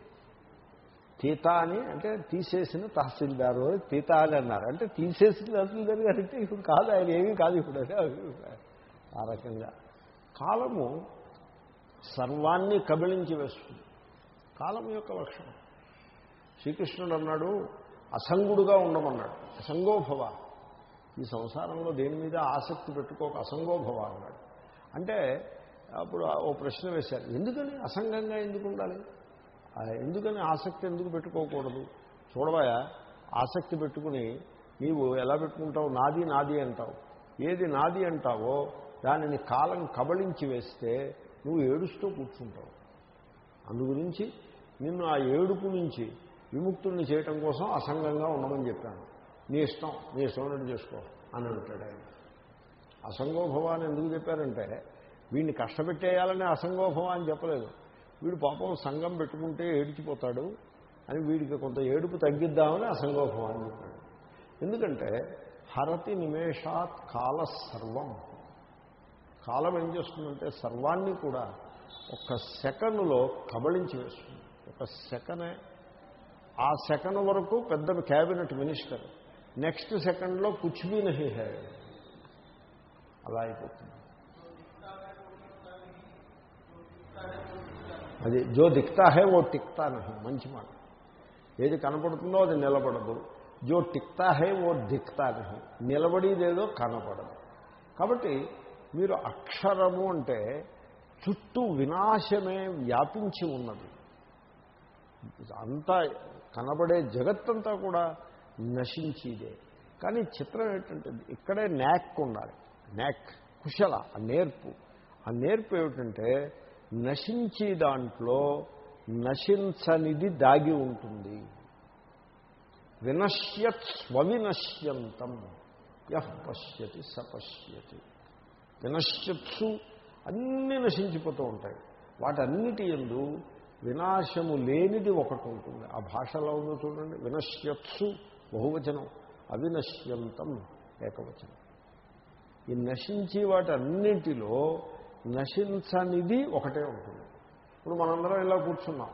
తీత అని అంటే తీసేసిన తహసీల్దారు అని తీత అని అన్నారు. అంటే తీసేసిన తహసీల్దారు గారు అంటే ఇప్పుడు కాదు ఆయన ఏమీ కాదు ఇప్పుడు అదే అభిప్రాయం. ఆ రకంగా. కాలము సర్వాన్ని కబళించి వేస్తుంది. కాలం యొక్క లక్షణం. శ్రీకృష్ణుడు అన్నాడు అసంగుడుగా ఉండమన్నాడు. అసంగోభవ. ఈ సంసారంలో దేని మీద ఆసక్తి పెట్టుకోక అసంగోభవ అన్నాడు. అంటే అప్పుడు ఓ ప్రశ్న వేశారు ఎందుకని అసంగంగా ఎందుకు ఉండాలి? ఆ ఎందుకని ఆసక్తి ఎందుకు పెట్టుకోకూడదు? చూడవయా ఆసక్తి పెట్టుకుని నీవు ఎలా పెట్టుకుంటావు? నాది నాది అంటావు. ఏది నాది అంటావో దానిని కాలం కబళించి వేస్తే నువ్వు ఏడుస్తూ కూర్చుంటావు. అందుగురించి నిన్ను ఆ ఏడుపు నుంచి విముక్తుల్ని చేయటం కోసం అసంగంగా ఉండమని చెప్పాను. నీ ఇష్టం నీ ఇష్టం చేసుకో అని అంటాడు ఆయన. అసంగోభవాన్ని ఎందుకు చెప్పారంటే వీడిని కష్టపెట్టేయాలని అసంగోభవం అని చెప్పలేదు. వీడు పాపం సంఘం పెట్టుకుంటే ఏడిచిపోతాడు అని వీడికి కొంత ఏడుపు తగ్గిద్దామని అసంగోభవం అని చెప్పాడు. ఎందుకంటే హరతి నిమేషాత్ కాల సర్వం. కాలం ఏం చేస్తుందంటే సర్వాన్ని కూడా ఒక సెకండ్లో కబళించి వేస్తుంది. ఒక సెకనే ఆ సెకండ్ వరకు పెద్ద క్యాబినెట్ మినిస్టర్. నెక్స్ట్ సెకండ్లో కుచ్బీ నహి హే. అలా అయిపోతుంది. అది జో దిక్తా హే ఓ టిక్తా నహి. మంచి మాట. ఏది కనపడుతుందో అది నిలబడదు. జో టిక్తా హే ఓ దిక్తా నహి. నిలబడేదేదో కనపడదు. కాబట్టి మీరు అక్షరము అంటే చుట్టూ వినాశమే వ్యాపించి ఉన్నది. అంతా కనబడే జగత్తంతా కూడా నశించేదే. కానీ చిత్రం ఏంటంటే ఇక్కడే న్యాక్ ఉండాలి. న్యాక్ కుశల ఆ నేర్పు. ఆ నేర్పు ఏమిటంటే నశించే దాంట్లో నశించనిది దాగి ఉంటుంది. వినశ్యత్ స్వవినశ్యంతం యహ్ పశ్యతి సపశ్యతి వినశ్యత్సు అన్నీ నశించిపోతూ ఉంటాయి. వాటన్నిటి ఎందు వినాశము లేనిది ఒకటి ఉంటుంది. ఆ భాషలో ఉందో చూడండి. వినశ్యత్సు బహువచనం. అవినశ్యంతం ఏకవచనం. ఈ నశించి వాటన్నిటిలో నశించనిది ఒకటే ఉంటుంది. ఇప్పుడు మనందరం ఇలా కూర్చున్నాం.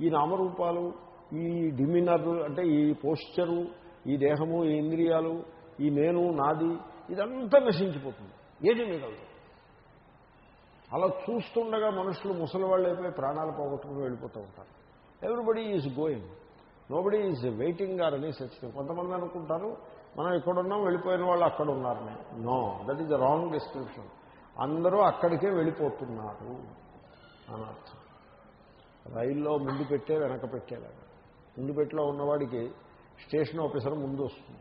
ఈ నామరూపాలు ఈ డిమినర్ అంటే ఈ పోస్చరు ఈ దేహము ఈ ఇంద్రియాలు ఈ నేను నాది ఇదంతా నశించిపోతుంది. ఏది మిగలదు. అలా చూస్తుండగా మనుషులు ముసలివాళ్ళు అయిపోయి ప్రాణాలు పోగొట్టుకుని వెళ్ళిపోతూ ఉంటారు. Everybody is going nobody is waiting or అని సచిన్ కొంతమంది అనుకుంటారు మనం ఇక్కడున్నాం వెళ్ళిపోయిన వాళ్ళు అక్కడ ఉన్నారని. No that is wrong description అందరూ అక్కడికే వెళ్ళిపోతున్నారు అని అర్థం. రైల్లో ముందు పెట్టే వెనక పెట్టేలాగా. ముందు పెట్టిలో ఉన్నవాడికి స్టేషన్ ఆఫీసర్ ముందు వస్తుంది.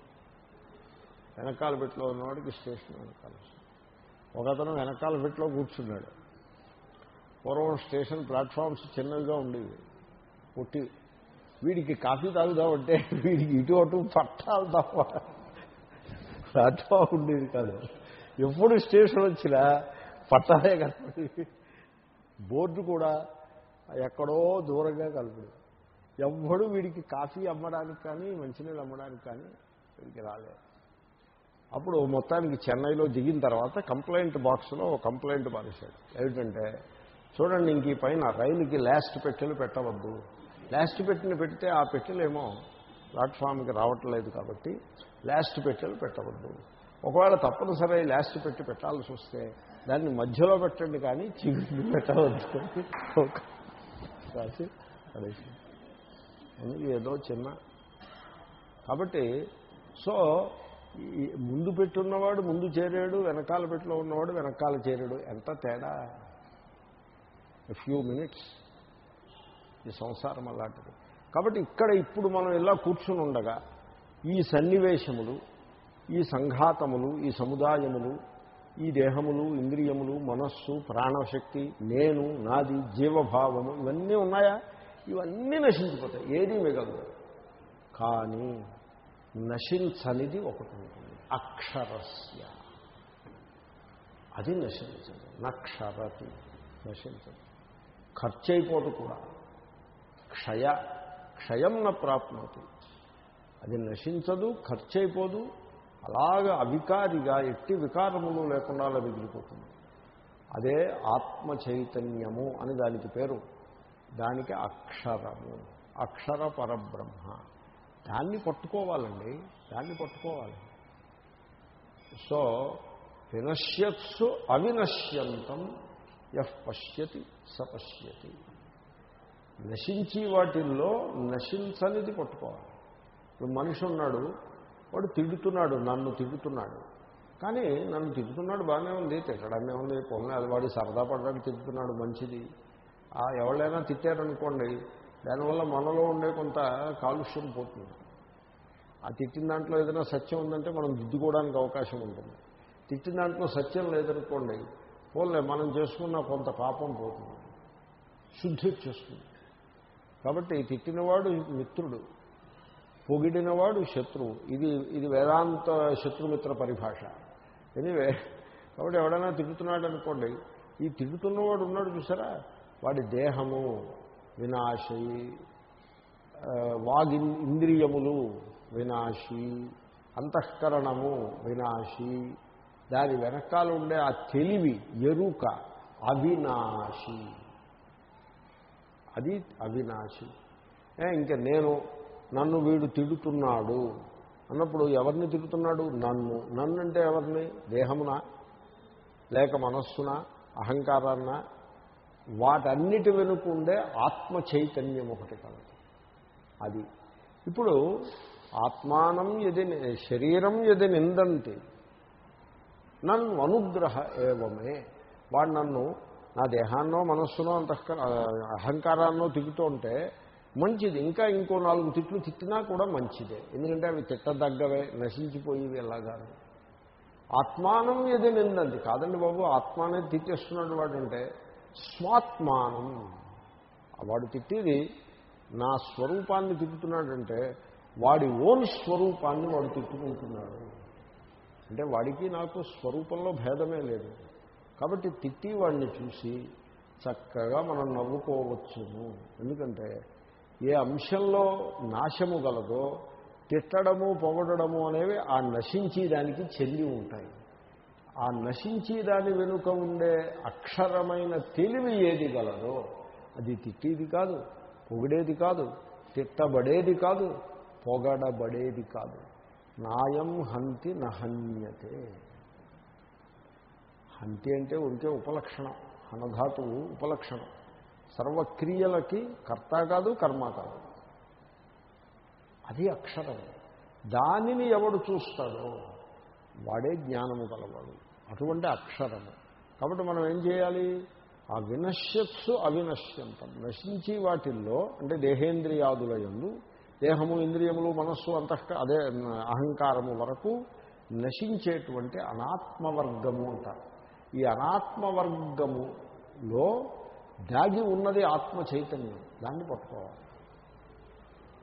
వెనకాల పెట్టిలో ఉన్నవాడికి స్టేషన్ వెనకాల వస్తుంది. ఒకతను వెనకాల పెట్టిలో కూర్చున్నాడు. పూర్వం స్టేషన్ ప్లాట్ఫామ్స్ చిన్నవిగా ఉండేవి. పుట్టి వీడికి కాఫీ తాగుదామంటే వీడికి ఇటు అటు పట్టాలు తప్ప ప్లాట్ఫామ్ ఉండేది కాదు. ఎప్పుడు స్టేషన్ వచ్చినా పట్టాలే కనపడి బోర్డు కూడా ఎక్కడో దూరంగా కలపడు ఎవ్వడు వీడికి కాఫీ అమ్మడానికి కానీ మంచినీళ్ళు అమ్మడానికి కానీ వీడికి రాలేదు. అప్పుడు మొత్తానికి చెన్నైలో దిగిన తర్వాత కంప్లైంట్ బాక్స్లో ఒక కంప్లైంట్ పారేశాడు. ఏమిటంటే చూడండి ఇంక ఈ పైన రైలుకి లాస్ట్ పెట్టెలు పెట్టవద్దు. లాస్ట్ పెట్టిన పెడితే ఆ పెట్టెలేమో ప్లాట్ఫామ్కి రావట్లేదు కాబట్టి లాస్ట్ పెట్టెలు పెట్టవద్దు. ఒకవేళ తప్పనిసరి లాస్ట్ పెట్టి పెట్టాల్సి వస్తే దాన్ని మధ్యలో పెట్టండి కానీ చీకటి పెట్టవద్దు. రాసి పడేసి అందుకే ఏదో చిన్న కాబట్టి సో ముందు పెట్టున్నవాడు ముందు చేరాడు వెనకాల పెట్టిలో ఉన్నవాడు వెనకాల చేరాడు. ఎంత తేడా? ఫ్యూ మినిట్స్ ఈ సంసారం అలాంటిది. కాబట్టి ఇక్కడ ఇప్పుడు మనం ఇలా కూర్చుని ఉండగా ఈ సన్నివేశములు ఈ సంఘాతములు ఈ సముదాయములు ఈ దేహములు ఇంద్రియములు మనస్సు ప్రాణశక్తి నేను నాది జీవభావము ఇవన్నీ ఉన్నాయా? ఇవన్నీ నశించిపోతాయి. ఏదీ మిగలదు. కానీ నశించనిది ఒకటి ఉంటుంది. అక్షరస్య. అది నశించదు. నక్షరతి నశించదు. ఖర్చు అయిపోదు కూడా. క్షయ క్షయం న ప్రాప్నోతి. అది నశించదు ఖర్చు అయిపోదు అలాగ అవికారిగా ఎట్టి వికారములు లేకుండా అలా మిగిలిపోతుంది. అదే ఆత్మ చైతన్యము అని దానికి పేరు. దానికి అక్షరము. అక్షర పరబ్రహ్మ. దాన్ని పట్టుకోవాలండి దాన్ని పట్టుకోవాలి. సో వినశ్యత్సు అవినశ్యంతం ఎఫ్ పశ్యతి సపశ్యతి నశించి వాటిల్లో నశించనిది పట్టుకోవాలి. ఇప్పుడు మనిషి ఉన్నాడు వాడు తిడుతున్నాడు నన్ను తిడుతున్నాడు. కానీ నన్ను తిడుతున్నాడు బాగానే ఉంది తిట్టడమే ఉంది పొన్న అది వాడి సరదా పడడానికి తిడుతున్నాడు మంచిది. ఎవరైనా తిట్టారనుకోండి దానివల్ల మనలో ఉండే కొంత కాలుష్యం పోతుంది. ఆ తిట్టిన దాంట్లో ఏదైనా సత్యం ఉందంటే మనం దిద్దుకోవడానికి అవకాశం ఉంటుంది. తిట్టిన దాంట్లో సత్యం లేదనుకోండి పోలే మనం చేసుకున్న కొంత పాపం పోతుంది. శుద్ధి వచ్చేస్తుంది. కాబట్టి తిట్టినవాడు మిత్రుడు పొగిడినవాడు శత్రువు. ఇది ఇది వేదాంత శత్రుమిత్ర పరిభాష. ఎనివే కాబట్టి ఎవడైనా తిడుతున్నాడు అనుకోండి ఈ తిడుతున్నవాడు ఉన్నాడు చూసారా? వాడి దేహము వినాశి. వాగి ఇంద్రియములు వినాశి. అంతఃకరణము వినాశి. దాని వెనకాల ఉండే ఆ తెలివి ఎరుక అవినాశి. అది అవినాశి. ఇంకా నేను నన్ను వీడు తిడుతున్నాడు అన్నప్పుడు ఎవరిని తిడుతున్నాడు? నన్ను. నన్ను అంటే ఎవరిని? దేహమున? లేక మనస్సున? అహంకారాన్న? వాటన్నిటి వెనుకుండే ఆత్మ చైతన్యం ఒకటి కలదు. అది. ఇప్పుడు ఆత్మానం ఎది శరీరం ఎది నిందంతి నన్ను అనుగ్రహ ఏవమే వాడు నన్ను నా దేహాన్నో మనస్సునో అంత అహంకారాన్నో తిరుగుతుంటే మంచిది. ఇంకా ఇంకో నాలుగు తిట్లు తిట్టినా కూడా మంచిదే. ఎందుకంటే అవి తిట్టదగ్గవే నశించిపోయేవి ఎలాగా? ఆత్మానం ఎది నిందంది కాదండి బాబు ఆత్మానే అనేది తిట్టేస్తున్నాడు వాడంటే స్వాత్మానం. వాడు తిట్టేది నా స్వరూపాన్ని తిట్టుతున్నాడంటే వాడి ఓన్ స్వరూపాన్ని వాడు తిట్టుకుంటున్నాడు. అంటే వాడికి నాకు స్వరూపంలో భేదమే లేదు. కాబట్టి తిట్టి వాడిని చూసి చక్కగా మనం నవ్వుకోవచ్చును. ఎందుకంటే ఏ అంశంలో నాశము గలదో తిట్టడము పొగడము అనేవి ఆ నశించి దానికి చెంది ఉంటాయి. ఆ నశించి దాని వెనుక ఉండే అక్షరమైన తెలివి ఏది గలదో అది తిట్టేది కాదు పొగిడేది కాదు తిట్టబడేది కాదు పొగడబడేది కాదు. నాయం హంతి నహన్యతే. హంతి అంటే ఉంటే ఉపలక్షణం హనధాతువు ఉపలక్షణం. సర్వక్రియలకి కర్త కాదు కర్మ కాదు. అది అక్షరం. దానిని ఎవడు చూస్తాడో వాడే జ్ఞానము కలవాడు అటువంటి అక్షరము. కాబట్టి మనం ఏం చేయాలి? ఆ వినశ్యత్సు అవినశ్యంతం. నశించి వాటిల్లో అంటే దేహేంద్రియాదుల ఎందు దేహము ఇంద్రియములు మనస్సు అంతః అదే అహంకారము వరకు నశించేటువంటి అనాత్మవర్గము అంటారు. ఈ అనాత్మవర్గములో దాగి ఉన్నది ఆత్మ చైతన్యం. దాన్ని పట్టుకోవాలి.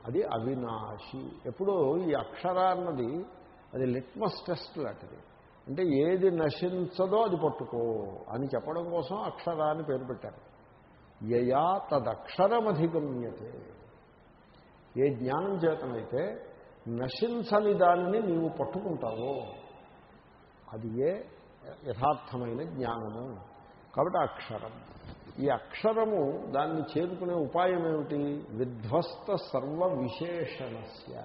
అది అవినాశి. ఎప్పుడు ఈ అక్షరాన్నది అది లిట్మస్ టెస్ట్ లాంటిది. అంటే ఏది నశించదో అది పట్టుకో అని చెప్పడం కోసం అక్షరాన్ని పేరు పెట్టారు. యయా తదక్షరమధిగమ్యతే. ఏ జ్ఞానం చేతనైతే నశించని దానిని నీవు పట్టుకుంటావో అది ఏ యథార్థమైన జ్ఞానము. కాబట్టి అక్షరం. ఈ అక్షరము దాన్ని చేరుకునే ఉపాయం ఏమిటి? విధ్వస్త సర్వ విశేషణస్య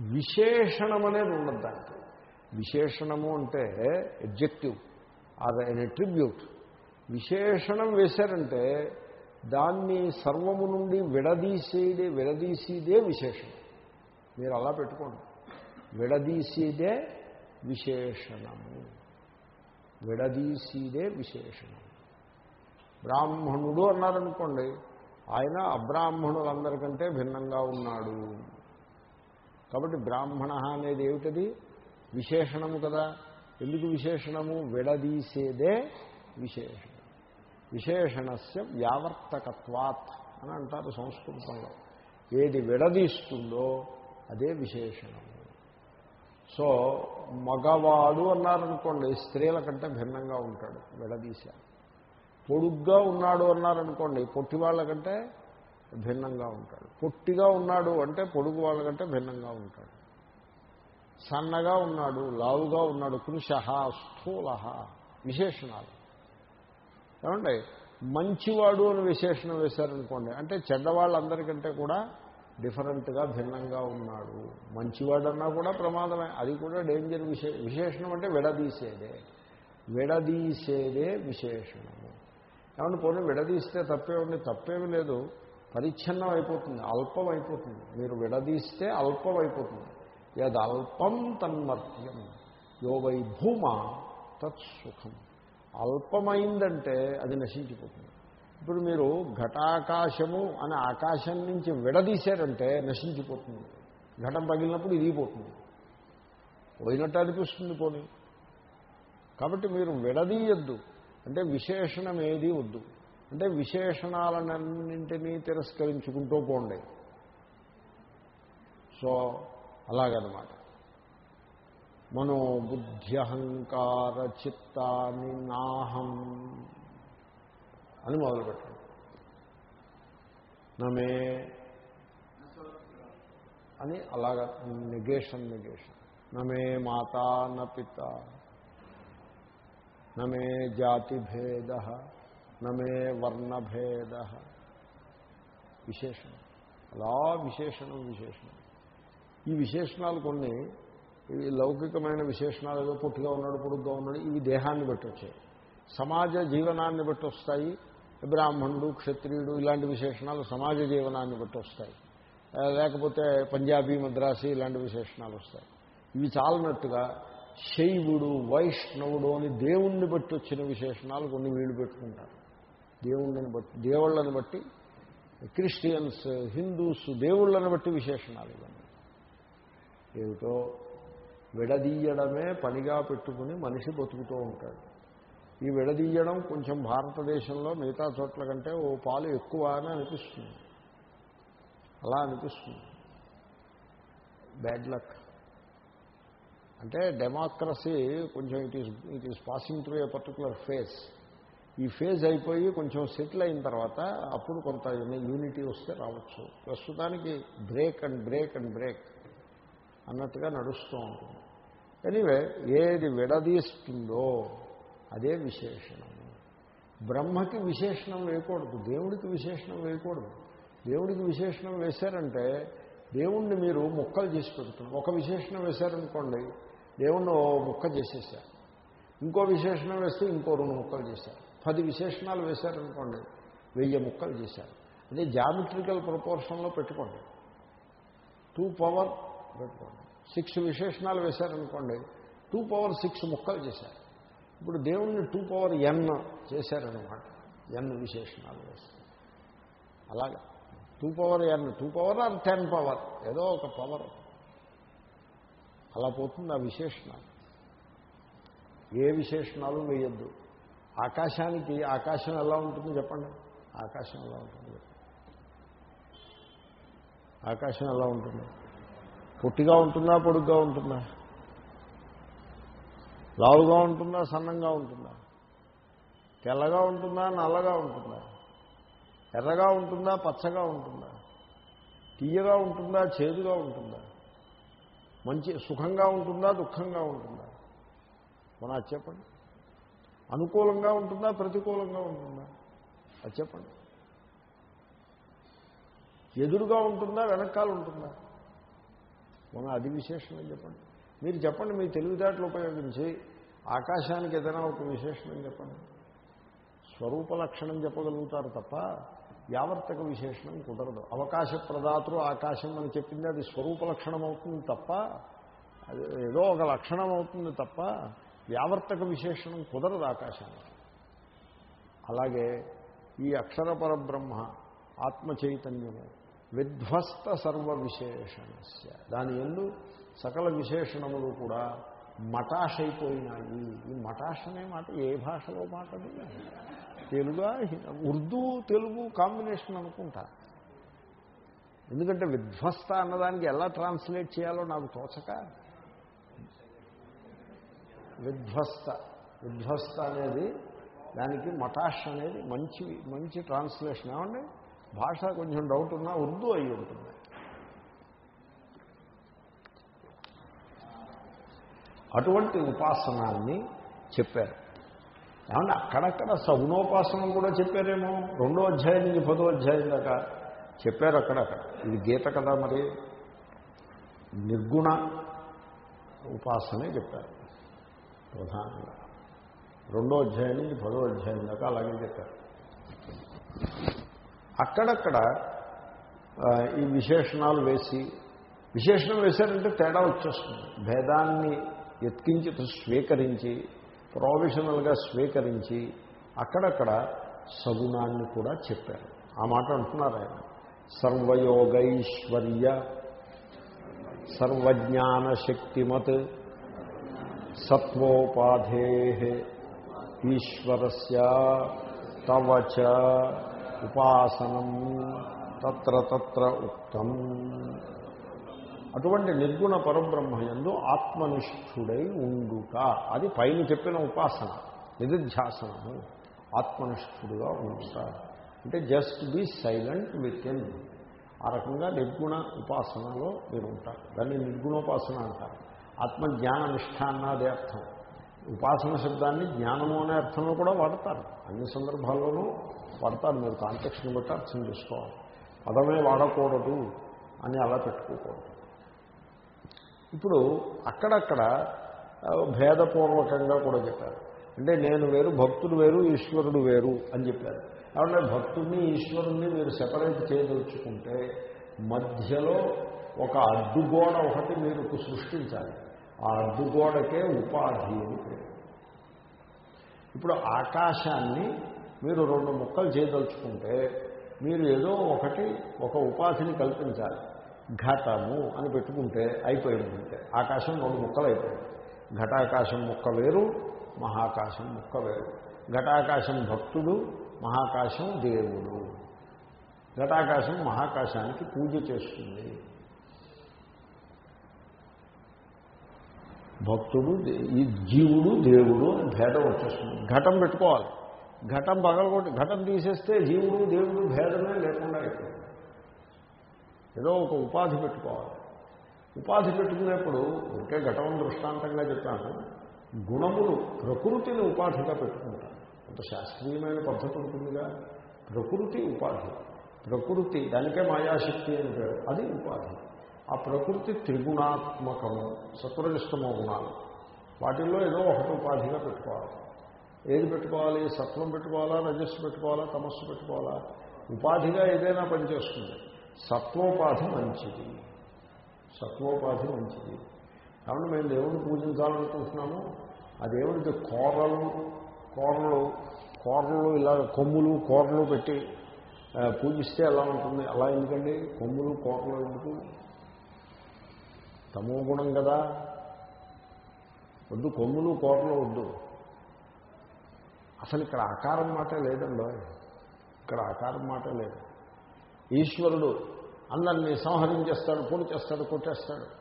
విశేషణం అనేది ఉండదు దానికి. విశేషణము అంటే ఎడ్జెక్టివ్ ఆర్ ఎన్ ఎట్రిబ్యూట్ విశేషణం వేశారంటే దాన్ని సర్వము నుండి విడదీసేదే విడదీసేదే విశేషణం. మీరు అలా పెట్టుకోండి. విడదీసేదే విశేషణము. విడదీసేదే విశేషణం. బ్రాహ్మణుడు అన్నారనుకోండి ఆయన అబ్రాహ్మణులందరికంటే భిన్నంగా ఉన్నాడు. కాబట్టి బ్రాహ్మణ అనేది ఏమిటది విశేషణము కదా. ఎందుకు విశేషణము? విడదీసేదే విశేషణం. విశేషణస్య వ్యావర్తకత్వాత్ అని అంటారు సంస్కృతంలో. ఏది విడదీస్తుందో అదే విశేషణము. సో మగవాడు అన్నారనుకోండి స్త్రీల కంటే భిన్నంగా ఉంటాడు విడదీశారు. పొడుగ్గా ఉన్నాడు అన్నారనుకోండి పొట్టి వాళ్ళ కంటే భిన్నంగా ఉంటాడు. పొట్టిగా ఉన్నాడు అంటే పొడుగు వాళ్ళ కంటే భిన్నంగా ఉంటాడు. సన్నగా ఉన్నాడు లావుగా ఉన్నాడు పురుష స్థూల విశేషణాలు. ఏమండి మంచివాడు అని విశేషణం వేశారనుకోండి అంటే చెడ్డవాళ్ళందరికంటే కూడా డిఫరెంట్గా భిన్నంగా ఉన్నాడు. మంచివాడన్నా కూడా ప్రమాదమే అది కూడా డేంజర్ విశే విశేషణం అంటే విడదీసేదే. విడదీసేదే విశేషణము. ఏమంటే పోనీ విడదీస్తే తప్పే ఉంది తప్పేమి లేదు పరిచ్ఛన్నం అయిపోతుంది అల్పం అయిపోతుంది. మీరు విడదీస్తే అల్పం అయిపోతుంది. యద్ అల్పం తన్మర్త్యం. యో వై భూమ తత్సుఖం. అల్పమైందంటే అది నశించిపోతుంది. ఇప్పుడు మీరు ఘటాకాశము అనే ఆకాశం నుంచి విడదీశారంటే నశించిపోతుంది. ఘటం పగిలినప్పుడు ఇదిగిపోతుంది పోయినట్టు అనిపిస్తుంది పోనీ. కాబట్టి మీరు విడదీయద్దు. అంటే విశేషణం ఏది వద్దు. అంటే విశేషణాలన్నింటినీ తిరస్కరించుకుంటూ పోండి. సో అలాగనమాట. మనోబుద్ధ్యహంకార చిత్తాన్ని నాహం అని మొదలుపెట్టాడు నమే అని అలాగ నెగేషన్ నెగేషన్. నమే మాతా న పిత. నమే జాతిభేద నమే వర్ణభేద విశేషణం. అలా విశేషణం విశేషణం. ఈ విశేషణాలు కొన్ని ఇవి లౌకికమైన విశేషణాలు ఏదో పొట్టిగా ఉన్నాడు పొడుగ్గా ఉన్నాడు ఇవి దేహాన్ని బట్టి వచ్చాయి సమాజ జీవనాన్ని బట్టి వస్తాయి బ్రాహ్మణుడు క్షత్రియుడు ఇలాంటి విశేషణాలు సమాజ జీవనాన్ని బట్టి వస్తాయి లేకపోతే పంజాబీ మద్రాసి ఇలాంటి విశేషణాలు వస్తాయి. ఇవి చాలనట్టుగా శైవుడు వైష్ణవుడు అని దేవుణ్ణి బట్టి వచ్చిన విశేషణాలు కొన్ని వీళ్ళు పెట్టుకుంటారు. దేవుళ్ళని బట్టి దేవుళ్ళని బట్టి క్రిస్టియన్స్ హిందూస్ దేవుళ్ళని బట్టి విశేషణాలు ఇవన్నీ. ఏమిటో విడదీయడమే పనిగా పెట్టుకుని మనిషి బతుకుతూ ఉంటాడు. ఈ విడదీయడం కొంచెం భారతదేశంలో మిగతా చోట్ల కంటే ఓ పాలు ఎక్కువ అని అనిపిస్తుంది. అలా అనిపిస్తుంది. బ్యాడ్ లక్ అంటే డెమోక్రసీ కొంచెం it is it is passing through a particular phase ఈ ఫేజ్ అయిపోయి కొంచెం సెటిల్ అయిన తర్వాత అప్పుడు కొంత యూనిటీ వస్తే రావచ్చు. ప్రస్తుతానికి break and break and break అన్నట్టుగా నడుస్తూ ఉంటుంది. ఎనీవే ఏది విడదీస్తుందో అదే విశేషణం. బ్రహ్మకి విశేషణం వేయకూడదు దేవుడికి విశేషణం వేయకూడదు. దేవుడికి విశేషణం వేశారంటే దేవుణ్ణి మీరు ముక్కలు చేసి పెడుతున్నారు. ఒక విశేషణం వేశారనుకోండి దేవుణ్ణి ఓ ముక్క చేసేసారు ఇంకో విశేషణం వేస్తే ఇంకో రెండు ముక్కలు చేశారు. పది విశేషణాలు వేశారనుకోండి వెయ్యి ముక్కలు చేశారు. అదే జామెట్రికల్ ప్రపోర్షన్లో పెట్టుకోండి. టూ పవర్ పెట్టుకోండి. సిక్స్ విశేషణాలు వేశారనుకోండి టూ పవర్ సిక్స్ ముక్కలు చేశారు. ఇప్పుడు దేవుణ్ణి టూ పవర్ ఎన్ చేశారనమాట ఎన్ విశేషణాలు వేస్తారు అలాగా. Two power N two power or ten power ఏదో ఒక పవర్. అలా పోతుంది ఆ విశేషణాలు. ఏ విశేషణాలు వేయద్దు. ఆకాశానికి ఆకాశం ఎలా ఉంటుంది చెప్పండి? ఆకాశం ఎలా ఉంటుంది? ఆకాశం ఎలా ఉంటుంది? పొట్టిగా ఉంటుందా పొడుగ్గా ఉంటుందా? లావుగా ఉంటుందా సన్నంగా ఉంటుందా? తెల్లగా ఉంటుందా నల్లగా ఉంటుందా? ఎర్రగా ఉంటుందా పచ్చగా ఉంటుందా? తీయగా ఉంటుందా చేదుగా ఉంటుందా? మంచి సుఖంగా ఉంటుందా దుఃఖంగా ఉంటుందా? మన అది చెప్పండి. అనుకూలంగా ఉంటుందా ప్రతికూలంగా ఉంటుందా? అది చెప్పండి. ఎదురుగా ఉంటుందా వెనకాల ఉంటుందా? మన అది విశేషణం చెప్పండి. మీరు చెప్పండి మీ తెలివితేటలు ఉపయోగించి ఆకాశానికి ఏదైనా ఒక విశేషణం చెప్పండి. స్వరూప లక్షణం చెప్పగలుగుతారు తప్ప యావర్తక విశేషణం కుదరదు. అవకాశ ప్రదాతృ ఆకాశం అని చెప్పింది అది స్వరూప లక్షణం అవుతుంది తప్ప అది ఏదో ఒక లక్షణం అవుతుంది తప్ప వ్యావర్తక విశేషణం కుదరదు ఆకాశానికి. అలాగే ఈ అక్షర పరబ్రహ్మ ఆత్మ చైతన్యము విధ్వస్త సర్వ విశేషణస్య దాని ఎందు సకల విశేషణములు కూడా మటాష్ అయిపోయినాయి ఈ మటాష్ అనే మాట ఏ భాషలో మాటది తెలుగా ఉర్దూ తెలుగు కాంబినేషన్ అనుకుంటా. ఎందుకంటే విధ్వస్త అన్నదానికి ఎలా ట్రాన్స్లేట్ చేయాలో నాకు తోచక? విధ్వస్త. విధ్వస్త అనేది దానికి మటాష్ అనేది మంచి మంచి ట్రాన్స్లేషన్. ఏమండి? భాష కొంచెం డౌట్ ఉన్నా ఉర్దూ అయి ఉంటుంది. అటువంటి ఉపాసనాన్ని చెప్పారు. ఏమంటే అక్కడక్కడ సగుణోపాసనం కూడా చెప్పారేమో? రెండో అధ్యాయం నుంచి పదో అధ్యాయం దాకా చెప్పారు అక్కడక్కడ. ఇది గీత కదా మరి? నిర్గుణ ఉపాసనే చెప్పారు. ప్రధానంగా. రెండో అధ్యాయం నుంచి పదో అధ్యాయం దాకా అలాగే చెప్పారు. అక్కడక్కడ ఈ విశేషణాలు వేసి విశేషణం వేశారంటే తేడా వచ్చేస్తుంది. భేదాన్ని ఎత్కించి స్వీకరించి ప్రొవిషనల్గా స్వీకరించి అక్కడక్కడ సగుణాన్ని కూడా చెప్పారు. ఆ మాట అంటున్నారు ఆయన. సర్వయోగైశ్వర్య సర్వజ్ఞాన శక్తిమత్ సత్వోపాధే ఈశ్వరస్య తవచ ఉపాసనం తత్ర తత్ర ఉక్తం. అటువంటి నిర్గుణ పరబ్రహ్మయందు ఆత్మనిష్ఠుడై ఉండుట. అది పైన చెప్పిన ఉపాసన నిధిధ్యాసనము. ఆత్మనిష్ఠుడుగా ఉండుట. అంటే just be silent within ఆ రకంగా నిర్గుణ ఉపాసనలో మీరు ఉంటారు. దాన్ని నిర్గుణోపాసన అంటారు. ఆత్మజ్ఞాన నిష్ఠ అన్నదే అర్థం. ఉపాసన శబ్దాన్ని జ్ఞానము అనే అర్థంలో కూడా వాడతారు. అన్ని సందర్భాల్లోనూ వాడతారు మీరు కాంటెక్స్ని బట్టి అర్థం చేసుకోవాలి. పదమే వాడకూడదు అని అలా పెట్టుకోకూడదు. ఇప్పుడు అక్కడక్కడ భేదపూర్వకంగా కూడా చెప్పారు. అంటే నేను వేరు భక్తుడు వేరు ఈశ్వరుడు వేరు అని చెప్పారు. కాబట్టి భక్తుడిని ఈశ్వరుణ్ణి మీరు సెపరేట్ చేయదలుచుకుంటే మధ్యలో ఒక అడ్డుగోడ ఒకటి మీరు సృష్టించాలి. ఆ అడ్డుగోడకే ఉపాధి అని పేరు. ఇప్పుడు ఆకాశాన్ని మీరు రెండు ముక్కలు చేయదలుచుకుంటే మీరు ఏదో ఒకటి ఒక ఉపాధిని కల్పించాలి. ఘటము అని పెట్టుకుంటే అయిపోయింది అంతే ఆకాశం రెండు ముక్కలు అయిపోయింది. ఘటాకాశం ముక్క వేరు మహాకాశం ముక్క వేరు. ఘటాకాశం భక్తుడు మహాకాశం దేవుడు. ఘటాకాశం మహాకాశానికి పూజ చేస్తుంది. భక్తుడు ఈ జీవుడు దేవుడు అని భేదం వచ్చేస్తుంది. ఘటం పెట్టుకోవాలి. ఘటం పగలగొట్టి ఘటం తీసేస్తే జీవుడు దేవుడు భేదమే లేకుండా అయిపోయింది ఏదో ఒక ఉపాధి పెట్టుకోవాలి. ఉపాధి పెట్టుకునేప్పుడు ఒకే ఘటం దృష్టాంతంగా చెప్పాను గుణములు ప్రకృతిని ఉపాధిగా పెట్టుకుంటాను కొంత శాస్త్రీయమైన పద్ధతి ఉంటుందిగా. ప్రకృతి ఉపాధి. ప్రకృతి దానికే మాయాశక్తి అని పేరు. అది ఉపాధి. ఆ ప్రకృతి త్రిగుణాత్మకము సత్వరజస్తమో గుణాలు వాటిల్లో ఏదో ఒకటి ఉపాధిగా పెట్టుకోవాలి. ఏది పెట్టుకోవాలి? సత్వం పెట్టుకోవాలా? రజస్సు పెట్టుకోవాలా? తమస్సు పెట్టుకోవాలా? ఉపాధిగా ఏదైనా పనిచేస్తుంది సత్వోపాధి మంచిది. సత్వోపాధి మంచిది. కాబట్టి మేము దేవుడిని పూజించాలనుకుంటున్నాము. ఆ దేవుడికి కోరలు కూరలు కూరలు ఇలా కొమ్ములు కూరలు పెట్టి పూజిస్తే ఎలా ఉంటుంది? అలా ఎందుకండి? కొమ్ములు కోరలు ఎందుకు? తమో గుణం కదా. వద్దు కొమ్ములు కోరలు వద్దు. అసలు ఇక్కడ ఆకారం మాట లేదండి. ఇక్కడ ఆకారం మాట లేదు. ఈశ్వరుడు అందరినీ సంహరించేస్తాడు పొడి చేస్తాడు కొట్టేస్తాడు.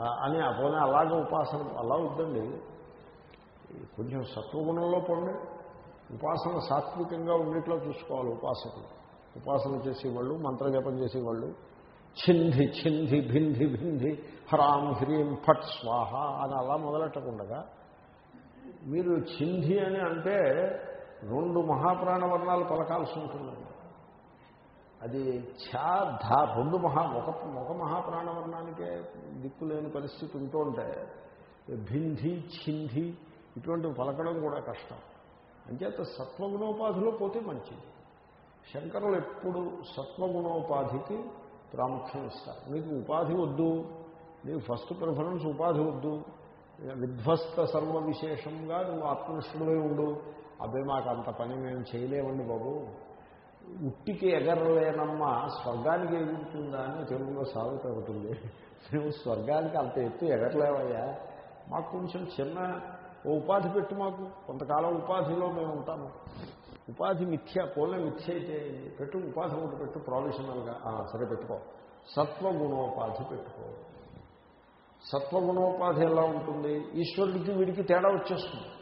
అని ఆ పోనీ అలాగే ఉపాసన అలా వద్దండి. కొంచెం సత్వగుణంలో పొండి. ఉపాసన సాత్వికంగా ఉండేట్లో చూసుకోవాలి ఉపాసకులు. ఉపాసన చేసేవాళ్ళు మంత్రజపం చేసేవాళ్ళు. ఛింధి ఛింధి భింధి భింధి హ్రాం హ్రీం ఫట్ స్వాహ అని అలా మొదలెట్టకుండగా మీరు చింధి అని అంటే రెండు మహాప్రాణవర్ణాలు పలకాల్సి ఉంటుందండి. అది ఛా ధా రెండు మహా ఒక ఒక మహాప్రాణవర్ణానికే దిక్కు లేని పరిస్థితి ఉంటుంటే భింధి ఛింధి ఇటువంటివి పలకడం కూడా కష్టం. అంచేత సత్వగుణోపాధిలో పోతే మంచిది. శంకరులు ఎప్పుడు సత్వగుణోపాధికి ప్రాముఖ్యం ఇస్తారు. మీకు ఉపాధి వద్దు మీకు ఫస్ట్ ప్రిఫరెన్స్ ఉపాధి వద్దు విధ్వస్త సర్వ విశేషంగా నువ్వు ఆత్మనిష్ఠుడై ఉండు. అదే మాకు అంత పని మేము చేయలేమండి బాబు. ఉట్టికి ఎగరలేనమ్మా స్వర్గానికి ఎగురుతుందా అని తెలుగులో సాగుతూ ఉంటుంది మేము స్వర్గానికి అంత ఎత్తు ఎగరలేవయ్యా. మాకు కొంచెం చిన్న ఓ ఉపాధి పెట్టు మాకు. కొంతకాలం ఉపాధిలో మేము ఉంటాము. ఉపాధి మిథ్య పోలే మిథ్య అయితే పెట్టు ఉపాధి ఒకటి పెట్టు ప్రొఫెషనల్గా సరే పెట్టుకో. సత్వగుణోపాధి పెట్టుకో. సత్వగుణోపాధి ఎలా ఉంటుంది? ఈశ్వరుడికి వీడికి తేడా వచ్చేస్తుంది.